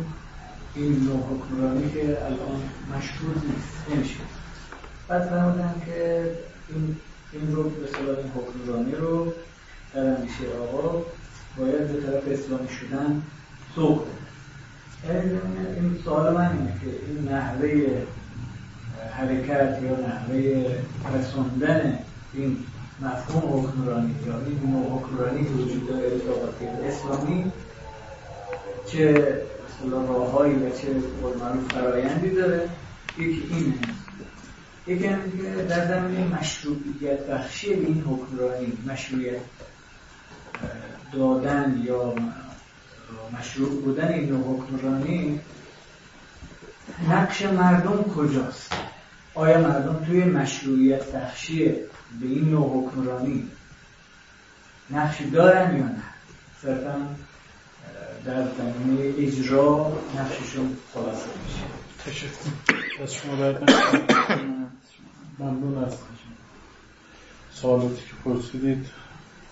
این نوع حکمرانی که الان مشهور نیست. نمیشه. بعد فرمودن که این این رو به صلاح این حکمرانی رو در اندیشه آقا باید به طرف اسلامی شدن سوق این سوال من اینه که این نحوه حرکت یا نحوه رسوندن این مفهوم حکمرانی یا این نوع حکمرانی که وجود داره اسلامی چه راههایی و چه فرایندی داره؟ یکی اینه. که در زمینه مشروعیت بخشی به این حکمرانی مشروعیت دادن یا مشروع بودن این نوع حکمرانی نقش مردم کجاست؟ آیا مردم توی مشروعیت بخشی به این نوع حکمرانی نقشی دارن یا نه؟ صرفا در زمینه اجرا نقششون خلاصه میشه. تشکر. از شما ممنون از سوالاتی که پرسیدید.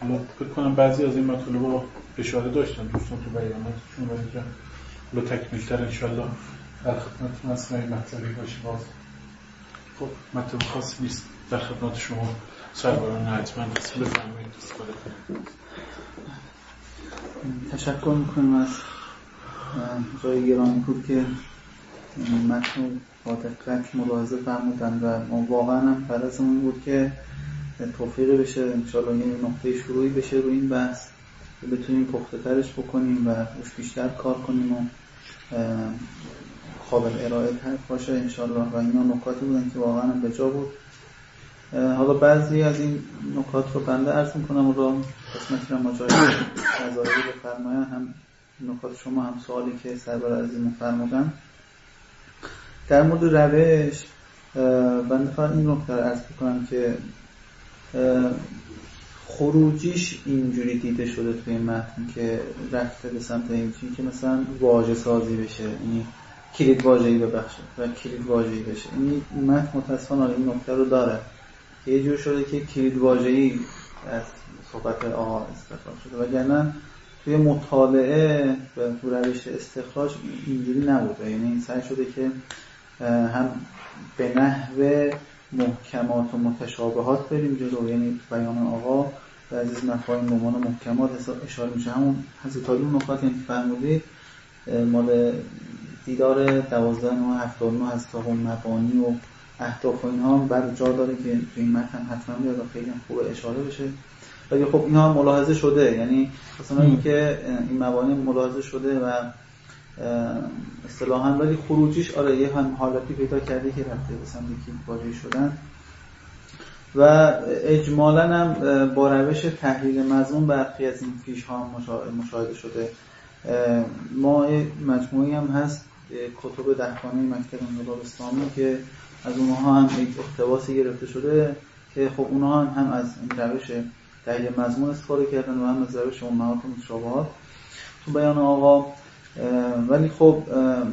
حالا بکنم بعضی از این مطالب رو اشاره داشتن دوستان تو بیاناتشون ولی که حالا تکمیلتر انشالله در هست و این مطلبی باشه باز خب مطلب خاصی نیست. در خدمت شما سرباران حتما بفرمایید استفاده کنید. تشکر می‌کنم از گرامی بود که متن با دقت ملاحظه فرمودن و ما واقعا هم فرضمون بود که توفیق بشه انشاءالله یه نقطه شروعی بشه روی این بحث که بتونیم پخته ترش بکنیم و روش بیشتر کار کنیم و قابل ارائه تر باشه انشاءالله. و اینا نکاتی بودن که واقعا به جا بود. حالا بعضی از این نکات رو بنده عرض می‌کنم را قسمتی رو مجایی نظاری بفرماین هم نکات شما هم سوالی که سربر عزیز فرمودن در مورد روش بنده فقط این نکته رو عرض بکنم که خروجیش اینجوری دیده شده توی متن که رفته به سمت این که مثلا واژه سازی بشه یعنی کلید واژه‌ای ببخشه و کلید واژه‌ای بشه. این متن متاسفانه این نکته رو داره. یه جور شده که کلید واژه‌ای از صحبت آقا استخراج شده. وگرنه توی مطالعه و روش استخراج اینجوری نبوده. یعنی سعی شده که هم به نحو محکمات و متشابهات بریم جلو. یعنی بیان آقا و از مفاهیم به عنوان محکمات اشاره میشه. همون حضرت علی نکات یعنی فرمودید مال دیدار 12 و 79 از تا مبانی و اهداف و اینها بعد جا داره که تو این متن حتما بیاد و خیلی خوب اشاره بشه. ولی خب اینها ملاحظه شده. یعنی مثلا اینکه این مبانی ملاحظه شده و اصطلاحا ولی خروجیش آره یه هم حالتی پیدا کرده که رفته به سمت واژه شدن. و اجمالا هم با روش تحلیل مضمون برخی از این پیش ها مشاهده شده. ما مجموعی هم هست کتب دهخانه مکتب انقلاب اسلامی که از اونها هم اقتباسی گرفته شده که خب اونها هم, هم از این روش تحلیل مضمون استفاده کردن و هم از روش امهات و مشابهات. تو بیان آقا ولی خب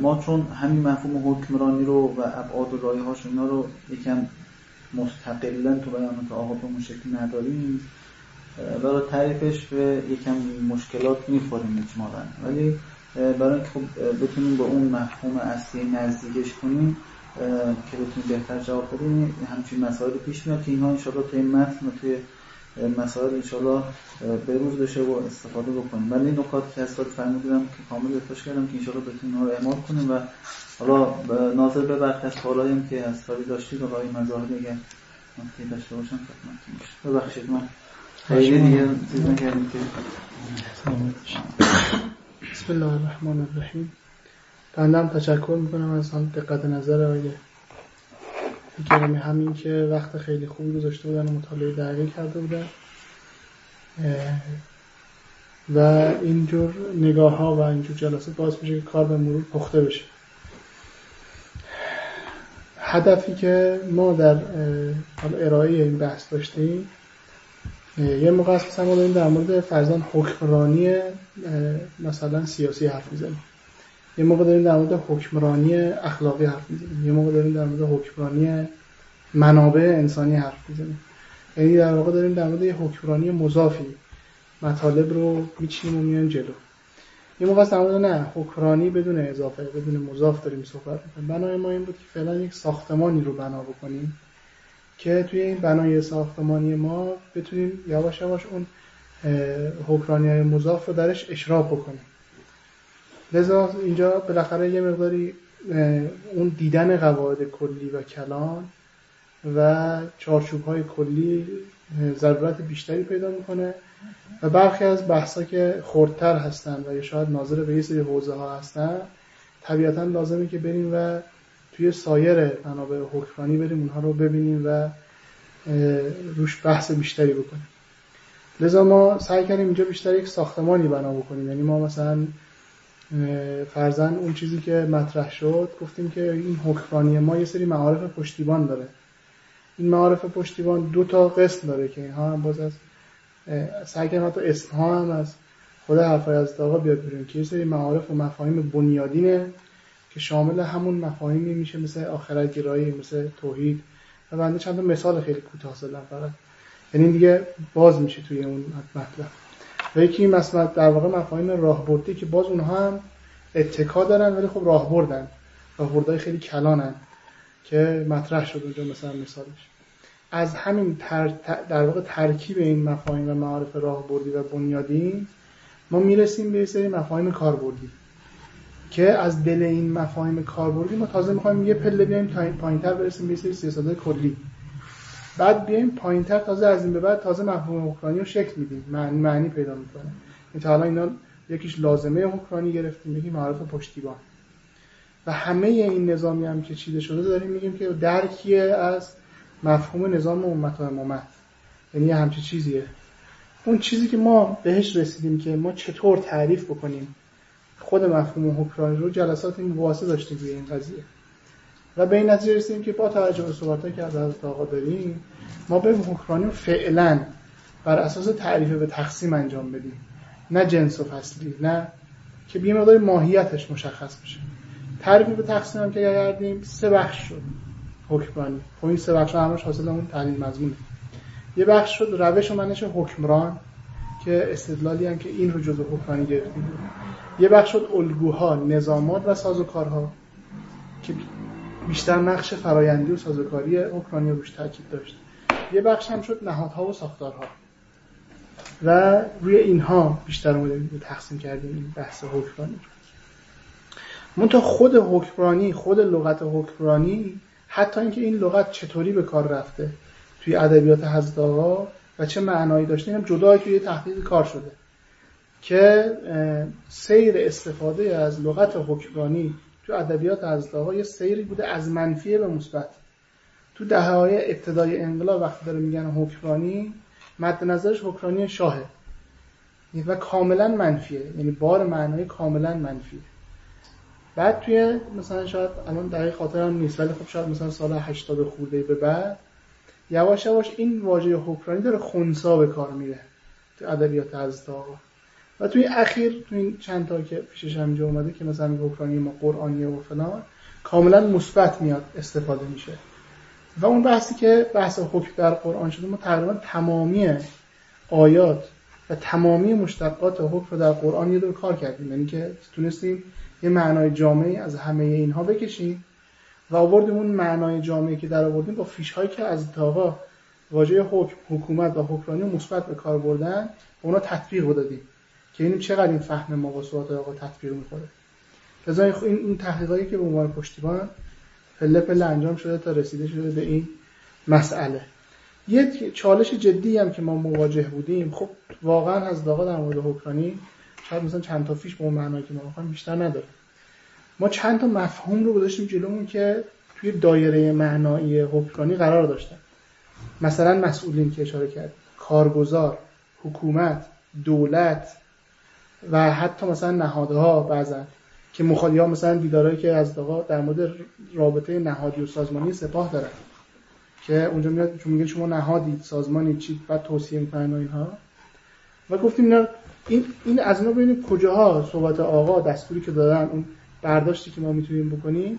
ما چون همین مفهوم حکمرانی رو و ابعاد و رایه هاش اینا رو یکم مستقلا تو بیانات آقا به شکل نداریم برای تعریفش به یکم مشکلات می‌خوریم اجمالا. ولی برای اینکه خب بتونیم با اون مفهوم اصلی نزدیکش کنیم که بتونیم بهتر جواب بدیم همچین مسائل پیش میاد که اینها انشاءالله توی متن و توی مسائل انشاءالله بروز بشه و استفاده بکنیم. ولی این نکات که از فرمودم که کامل بهتاش کردم که انشاءالله بتونیم رو اعمال کنیم و حالا ناظر به برخی از سوالایم که از سالی داشتید و برای مظاهر اگر نکته داشته باشم خدمتتون میشه ببخشید من خیلی دیگه چیز نکردیم که بسم الله الرحمن الرحیم. بنده هم تشکر می‌کنم از دقت نظر آقای گرامی همین که وقت خیلی خوبی گذاشته بودن و مطالعه دقیقی کرده بودن. و اینجور نگاه ها و اینجور جلسات باعث میشه که کار به مرور پخته بشه. هدفی که ما در ارائه این بحث داشتیم یه موقع است ما داریم در مورد فرزان حکمرانی مثلا سیاسی حرف می‌زنیم. یه موقع داریم در مورد حکمرانی اخلاقی حرف می‌زنیم. یه موقع داریم در مورد حکمرانی منابع انسانی حرف می‌زنیم. یعنی در واقع داریم در مورد حکمرانی مضافی مطالب رو میچینیم و میان جلو. یه موقع در مورد نه حکمرانی بدون اضافه بدون مضاف داریم صحبت می‌کنیم. بنای ما این بود که فعلا یک ساختمانی رو بنا بکنیم که توی این بنای ساختمانی ما بتونیم یواش یواش اون حکمرانی های مضاف رو درش اشراف بکنیم. لذا اینجا بالاخره یه مقداری اون دیدن قواعد کلی و کلان و چارچوب های کلی ضرورت بیشتری پیدا می‌کنه و برخی از بحثا که خردتر هستن و یا شاید ناظر به یه سری حوزه ها هستن طبیعتا لازمه که بریم و توی سایر منابع حکمرانی بریم اونها رو ببینیم و روش بحث بیشتری بکنیم. لذا ما سعی کردیم اینجا بیشتر یک ساختمانی بنا بکنیم. یعنی ما مثلا فرزن اون چیزی که مطرح شد گفتیم که این حکمرانی ما یه سری معارف پشتیبان داره. این معارف پشتیبان دو تا قسم داره که اینها هم باز از سعی کردیم حتی اسم ها هم از خود حرفای از داغا بیاد بیرون که یه سری معارف و مفاهیم بنیادینه که شامل همون مفاهیمی میشه مثل آخرت گرایی مثل توحید. و بنده چند مثال خیلی کوتاه زدم فقط. یعنی دیگه باز میشه توی اون مطلب. و یکی مثلا در واقع مفاهیم راهبردی که باز اونها هم اتکا دارن ولی خب راه بردن راهبردهای خیلی کلانن که مطرح شد اونجا مثلا مثالش. از همین تر در واقع ترکیب این مفاهیم و معارف راهبردی و بنیادی ما می‌رسیم به سری مفاهیم کاربردی که از دل این مفاهیم کاربردی ما تازه می‌خوایم یه پله بیایم پایینتر برسیم به سری سیاست کلی. بعد بیایم پایینتر تازه از این به بعد تازه مفهوم حکمرانی رو شکل میدیم. معنی, معنی پیدا می‌کنه. این حالا اینا یکیش لازمه حکمرانی گرفتیم یکی معرف پشتیبان. و همه این نظامی هم که چیده شده داریم میگیم که درکیه از مفهوم نظام امت و امامت. یعنی همچه چیزیه. اون چیزی که ما بهش رسیدیم که ما چطور تعریف بکنیم خود مفهوم حکمرانی رو جلسات این واسه داشتیم روی این قضیه. و به این نتیجه رسیدیم که با توجه به صحبتایی که از حضرت آقا داریم ما به حکمرانی فعلا بر اساس تعریف به تقسیم انجام بدیم. نه جنس و فصلی نه که بی مقدار ماهیتش مشخص بشه. تعریف به تقسیم هم که کردیم سه بخش شد حکمرانی. خب این سه بخش همش حاصل اون تحلیل مضمونه. یه بخش شد روش و منش حکمران که استدلالی هم که این رو جزء حکمرانی گرفتیم. یه بخش شد الگوها نظامات و سازوکارها که بیشتر نقش فرایندی و سازوکاری حکمرانی روش تاکید داشت. یه بخش هم شد نهادها و ساختارها. و روی اینها بیشتر اومدیم تقسیم کردیم این بحث حکمرانی منتها خود حکمرانی خود لغت حکمرانی حتی اینکه این لغت چطوری به کار رفته توی ادبیات حضرت و چه معنایی داشته هم جدا توی تحقیق کار شده. که سیر استفاده از لغت حکمرانی تو ادبیات حضرت یه سیری بوده از منفی به مثبت. تو دهه های ابتدای انقلاب وقتی داره میگن حکمرانی مد نظرش حکمرانی شاهه. و کاملا منفیه. یعنی بار معنای کاملا منفیه. بعد توی مثلا شاید الان دقیق خاطرم نیست ولی خب شاید مثلا سال 80 خورده به بعد یواش یواش این واژه حکمرانی داره خونسا به کار میره تو ادبیات حضرت آقا و توی اخیر توی این چند تا که پیشش اینجا اومده که مثلا حکمرانی ما قرآنیه و فلان کاملا مثبت میاد استفاده میشه. و اون بحثی که بحث حکم در قرآن شده ما تقریبا تمامی آیات و تمامی مشتقات حکم رو در قرآن یه دور کار کردیم. یعنی که تونستیم یه معنای جامعی از همه اینها بکشیم و آوردیم اون معنای جامعی که در آوردیم با فیش هایی که از تاقا واژه حکم حکومت و حکمرانی مثبت به کار بردن اونا تطبیق دادیم. که اینیم چقدر این فهم ما با صورت آقا تطبیق می‌خوره لذا این این تحقیقاتی که به عنوان پشتیبان پله پله انجام شده تا رسیده شده به این مسئله. یه چالش جدی هم که ما مواجه بودیم خب واقعا از داغا در مورد حکمرانی شاید مثلا چند تا فیش به اون معنایی که ما می‌خوایم بیشتر نداره. ما چند تا مفهوم رو گذاشتیم جلومون که توی دایره معنایی حکمرانی قرار داشتن. مثلا مسئولین که اشاره کرد کارگزار حکومت دولت و حتی مثلا نهادها بعضا که مخالی ها مثلا دیدارهایی که از دقا در مورد رابطه نهادی و سازمانی سپاه دارن که اونجا میاد چون میگن شما نهادید سازمانی چی بعد توصیه می‌کنن و اینها. و گفتیم اینا این این از اینا ببینیم کجاها صحبت آقا دستوری که دادن اون برداشتی که ما می‌تونیم بکنیم.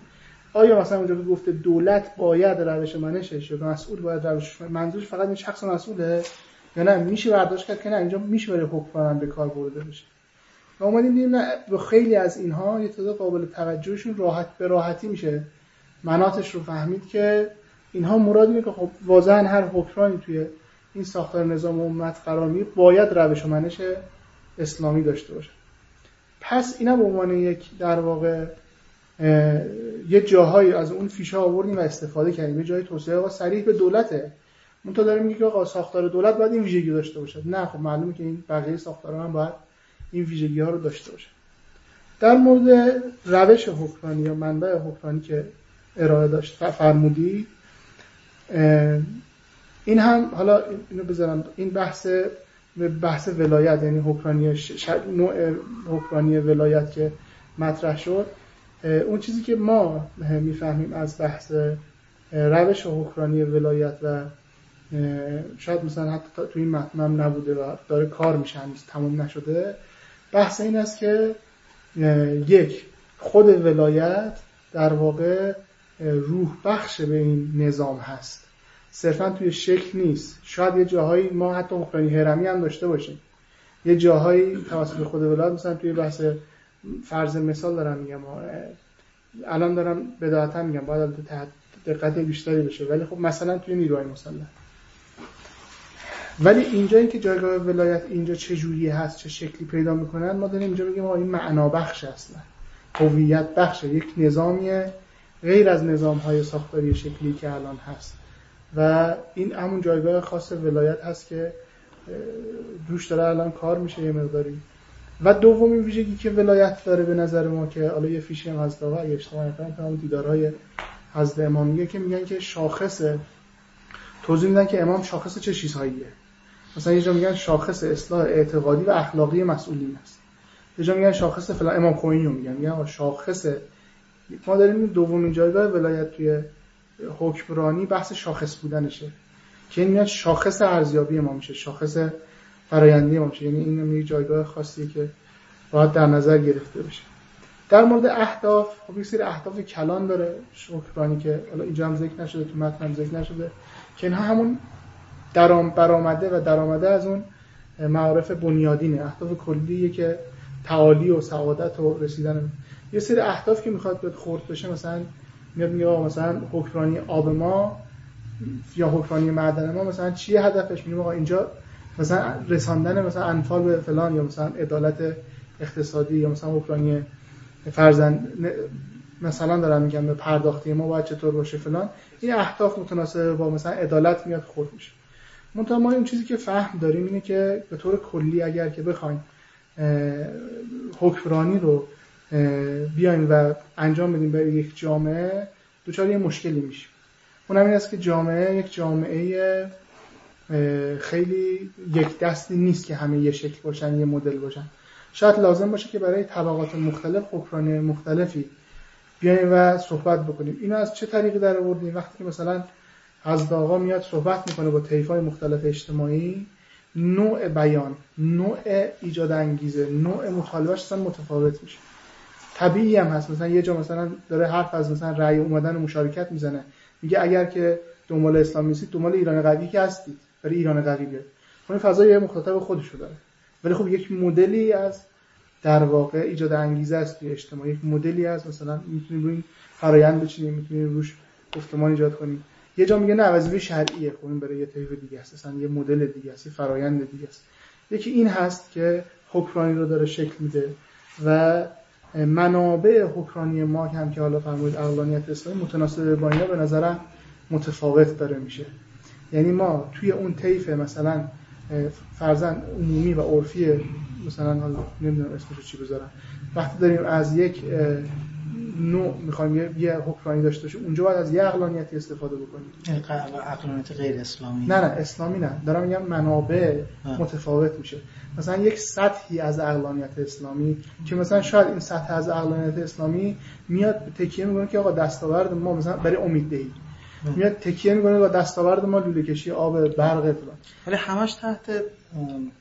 آیا مثلا اونجا که گفته دولت باید روش منشش یا مسئول باید روش منظورش فقط این شخص مسئوله یا نه؟ میشه برداشت کرد که نه اینجا میشه برای حکم به کار برده بشه. و اومدیم دیدیم نه خیلی از اینها یه تعداد قابل توجهشون راحت به راحتی میشه. مناتش رو فهمید که اینها مراد اینه که خب واضحا هر حکمرانی توی این ساختار نظام امت قرار باید روش و منش اسلامی داشته باشه. پس اینا به عنوان یک در واقع یه جاهایی از اون فیشا آوردیم و استفاده کردیم. یه جای توسعه و صریح به دولته. اون تا داره میگه که آقا ساختار دولت باید این ویژگی داشته باشه. نه خب معلومه که این بقیه ساختارها هم باید این ویژگی ها رو داشته باشه. در مورد روش حکمرانی یا منبع حکمرانی که ارائه داشت فرمودی این هم حالا اینو بذارم این بحث بحث ولایت یعنی حکمرانی نوع حکمرانی ولایت که مطرح شد اون چیزی که ما می‌فهمیم از بحث روش حکمرانی ولایت و شاید مثلا حتی تو این متنم نبوده و داره کار میشه هنوز تموم نشده بحث این است که یک خود ولایت در واقع روح بخش به این نظام هست. صرفا توی شکل نیست. شاید یه جاهایی ما حتی اوکراینی هرمی هم داشته باشیم. یه جاهایی توسط خود ولایت مثلا توی بحث فرض مثال دارم میگم الان دارم بداعتا میگم باید دقت بیشتری بشه. ولی خب مثلا توی نیروهای مسلح. ولی اینجا اینکه جایگاه ولایت اینجا چه جوری هست چه شکلی پیدا می‌کنن ما داریم اینجا بگیم این معنا بخش اصلا هویت بخش یک نظامیه غیر از نظام های ساختاری شکلی که الان هست. و این همون جایگاه خاص ولایت هست که روش داره الان کار میشه یه مقداری. و دومین ویژگی که ولایت داره به نظر ما که حالا یه فیشی هم هست و اگه اشتباه نکنم دیدارهای حضرت امامیه که میگن که شاخص توضیح میدن که امام شاخص چه چیزهاییه. مثلا یه جا میگن شاخص اصلاح اعتقادی و اخلاقی مسئولین است یه جا میگن شاخص فلان امام خمینی رو میگن. میگن شاخص ما داریم دومین جایگاه ولایت توی حکمرانی بحث شاخص بودنشه. که این میاد شاخص ارزیابی ما میشه شاخص فرایندی ما میشه. یعنی این یه جایگاه خاصی که باید در نظر گرفته بشه. در مورد اهداف خب یک سری اهداف کلان داره حکمرانی که حالا اینجا هم ذکر نشده تو متن هم ذکر نشده. که اینها همون درام برآمده و درآمده از اون معارف بنیادینه. اهداف کلیه که تعالی و سعادت و رسیدن. یه سری اهداف که می‌خواد بیاد خورد بشه مثلا میاد میگه مثلا حکمرانی آب ما یا حکمرانی معدن ما مثلا چیه هدفش؟ میگه آقا اینجا مثلا رساندن مثلا انفال به فلان یا مثلا عدالت اقتصادی یا مثلا حکمرانی فرزند مثلا دارم میگم به پرداختی ما باید چطور باشه فلان. این اهداف متناسب با مثلا عدالت میاد خورد میشه. منتها ما این چیزی که فهم داریم اینه که به طور کلی اگر که بخوایم حکمرانی رو بیایم و انجام بدیم برای یک جامعه دوچار یه مشکلی میشیم. اونم این است که جامعه یک جامعه خیلی یک دستی نیست که همه یه شکل باشن یه مدل باشن. شاید لازم باشه که برای طبقات مختلف حکمرانی مختلفی بیایم و صحبت بکنیم. اینو از چه طریقی در آوردیم؟ وقتی که مثلا از آقا میاد صحبت می‌کنه با طیفای مختلف اجتماعی. نوع بیان نوع ایجاد انگیزه نوع مطالبهش اصلا متفاوت میشه. طبیعی هم هست. مثلا یه جا مثلا داره حرف از مثلا رأی اومدن و مشارکت می‌زنه. میگه اگر که دنبال اسلام نیستید دنبال ایران قوی که هستید. برای ایران قوی بیاد اون فضای مخاطب خودشو داره. ولی خب یک مدلی از در واقع ایجاد انگیزه است توی اجتماع یک مدلی از مثلا می‌تونیم روی فرایند بچینیم می‌تونیم روش گفتمان ایجاد کنیم. یه جا میگه نه وظیفه شرعیه. خب این برای یه طیف دیگه است. مثلا یه مدل دیگه است یه فرایند دیگه است. یکی این هست که حکمرانی رو داره شکل میده و منابع حکمرانی ما هم که حالا فرمودید اقلانیت اسلامی متناسب با اینا به نظرم متفاوت داره میشه. یعنی ما توی اون طیف مثلا فرزن عمومی و عرفی مثلا نمی‌دونم اسمش چی بذارم وقتی داریم از یک نوع می‌خوایم یه, یه حکمرانی داشته باشیم اونجا باید از یه اقلانیتی استفاده بکنیم. اقلانیت غیر اسلامی نه نه اسلامی نه. دارم میگم منابع متفاوت میشه. مثلا یک سطحی از اقلانیت اسلامی که مثلا شاید این سطح از اقلانیت اسلامی میاد تکیه می‌کنه که آقا دستاورد ما مثلا برای امیددهی میاد تکیه می‌کنه با دستاورد ما لوله کشی آب برق فلان. ولی همش تحت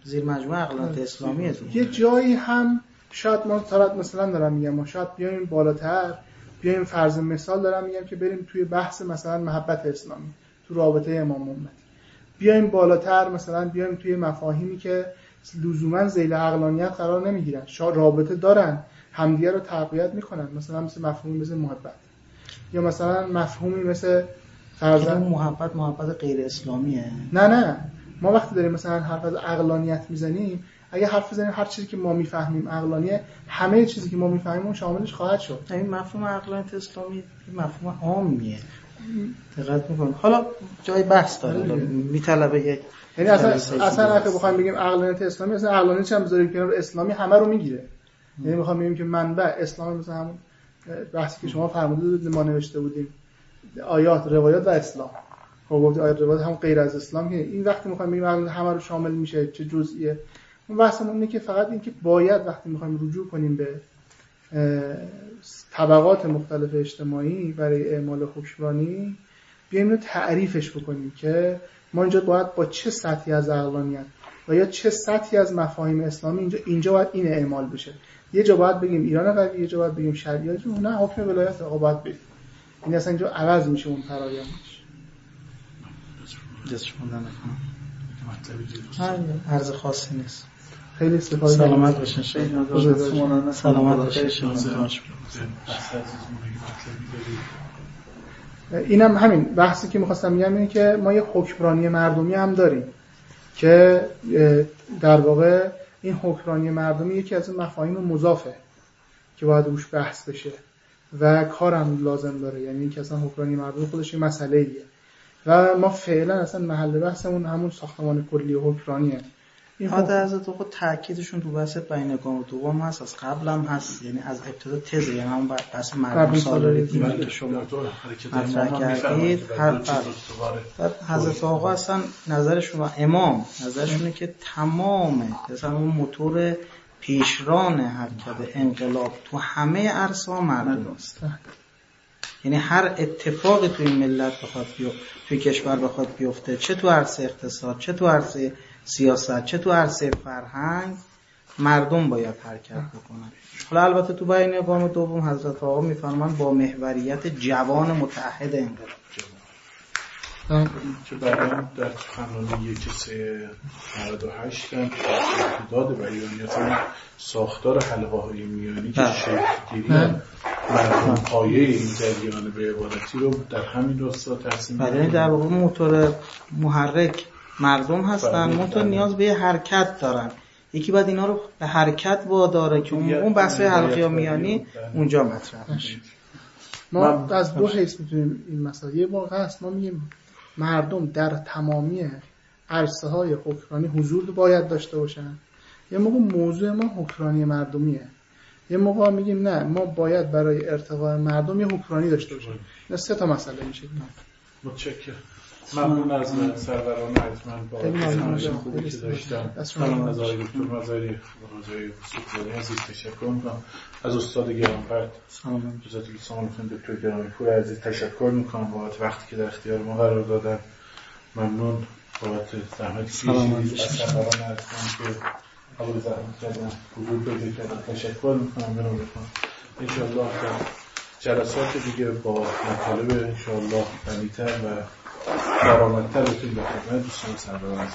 زیر مجموعه اقلانیت اسلامیه یه جایی هم شاید ما طرف مثلا دارم میگم ما شاید بیایم بالاتر بیایم فرض مثال دارم میگم که بریم توی بحث مثلا محبت اسلامی تو رابطه امام محمد بیایم بالاتر مثلا بیایم توی مفاهیمی که لزوما ذیل عقلانیت قرار نمی‌گیرن. شاید رابطه دارن همدیگه رو تقویت می‌کنن. مثلا مثل مفهومی مثل محبت. یا مثلا مفهومی مثل فرضاً محبت محبت غیر اسلامیه. نه نه. ما وقتی داریم مثلا حرف از عقلانیت می‌زنیم اگه حرف بزنیم هر چیزی که ما می‌فهمیم عقلانیه همه چیزی که ما می‌فهمیم اون شاملش خواهد شد. این مفهوم عقلانیت اسلامی مفهوم عامیه. دقت می‌کنم حالا جای بحث داره. میطلبه یک یعنی اصلا اصلا اگه بخوایم بگیم عقلانیت اسلامی اصلا عقلانیت هم بذاریم کنار؟ اسلامی همه رو می‌گیره. یعنی می‌خوام بگیم که منبع اسلام مثلا همون بحثی که شما فرموده ما نوشته بودیم. آیات روایات و اسلام. خب گفت آیات روایات هم غیر از اسلام که این وقتی می‌خوایم بگیم همه رو شامل میشه چه جزئیه؟ اون بحثمون اینه که فقط اینکه باید وقتی می‌خوایم رجوع کنیم به طبقات مختلف اجتماعی برای اعمال حکمرانی بیایم رو تعریفش بکنیم که ما اینجا باید با چه سطحی از عقلانیت و یا چه سطحی از مفاهیم اسلامی اینجا اینجا باید این اعمال بشه. یه جا باید بگیم ایران قوی یه جا باید بگیم شریعت نه حکم ولایت آقا باید بگیم. این اصلا اینجا عوض میشه اون شما. عرض خاصی نیست. خیلی استفاده سلامت باشین. سلامت باشین. اینم همین. بحثی که می‌خواستم میگم اینه که ما یه حکمرانی مردمی هم داریم که در واقع این حکمرانی مردمی یکی از مفاهیم مضافه که باید روش بحث بشه و کارم لازم داره. یعنی اینکه اصلا حکمرانی مردمی خودش یه مسئله ایه و ما فعلا اصلا محل بحثمون همون ساختمان کلی حکمرانیه این حاضر از تو خود تاکیدشون تو بحث بینگام و دوم هست از قبل هم هست یعنی از ابتدا تز یعنی هم بحث مردم سالاری دیمی که شما مطرح کردید بعد حضرت آقا اصلا نظرشون و امام نظرشونه که تمام مثلا اون موتور پیشران حرکت انقلاب تو همه عرصه ها مردم است یعنی هر اتفاقی توی ملت بخواد بیفته توی کشور بخواد بیفته چه تو عرصه اقتصاد چه تو عرصه سیاست چه تو عرصه فرهنگ مردم باید حرکت بکنن. حالا البته تو بین اقام دوم حضرت آقا میفرمان با محوریت جوان متحد انقلاب. که بعدا در قانون یک سه 98 هم امتداد بیانیت ساختار حلقه های میانی که شکل گیری مردم پایه این جریان به عبادتی رو در همین راستا ترسیم بله در واقع موتور محرک مردم هستن. بله، منتها بله. نیاز به حرکت دارن. یکی بعد اینا رو به حرکت واداره که اون بحث حلقه میانی. اونجا مطرح میشه. ما از دو حیث می‌تونیم این مسئله. یه موقع هست ما میگیم مردم در تمامی عرصه های حکمرانی حضور باید داشته باشن. یه موقع موضوع ما حکمرانی مردمیه. یه موقع میگیم نه ما باید برای ارتقاء مردم یه حکمرانی داشته باشیم. نه سه تا مسئله میشه. متشکرم. ممنون از سروران ارجمند با زمانش خوبی که داشتم از آقای دکتر مزاری آقای سوکوانی عزیز تشکر می‌کنم. از استاد گرانپرد جزات لسان دکتر گرامی پور عزیز تشکر می‌کنم بابت وقتی که در اختیار ما قرار دادن. ممنون بابت زحمتی که از سروران ارجمند که قبول زحمت کردن حضور پیدا کردن. تشکر می‌کنم. بنام بکنم انشاءالله در جلسات دیگه با مطالب انشاءالله غنیتر و کارآمدتر بتونید بکنید دوستان سربراز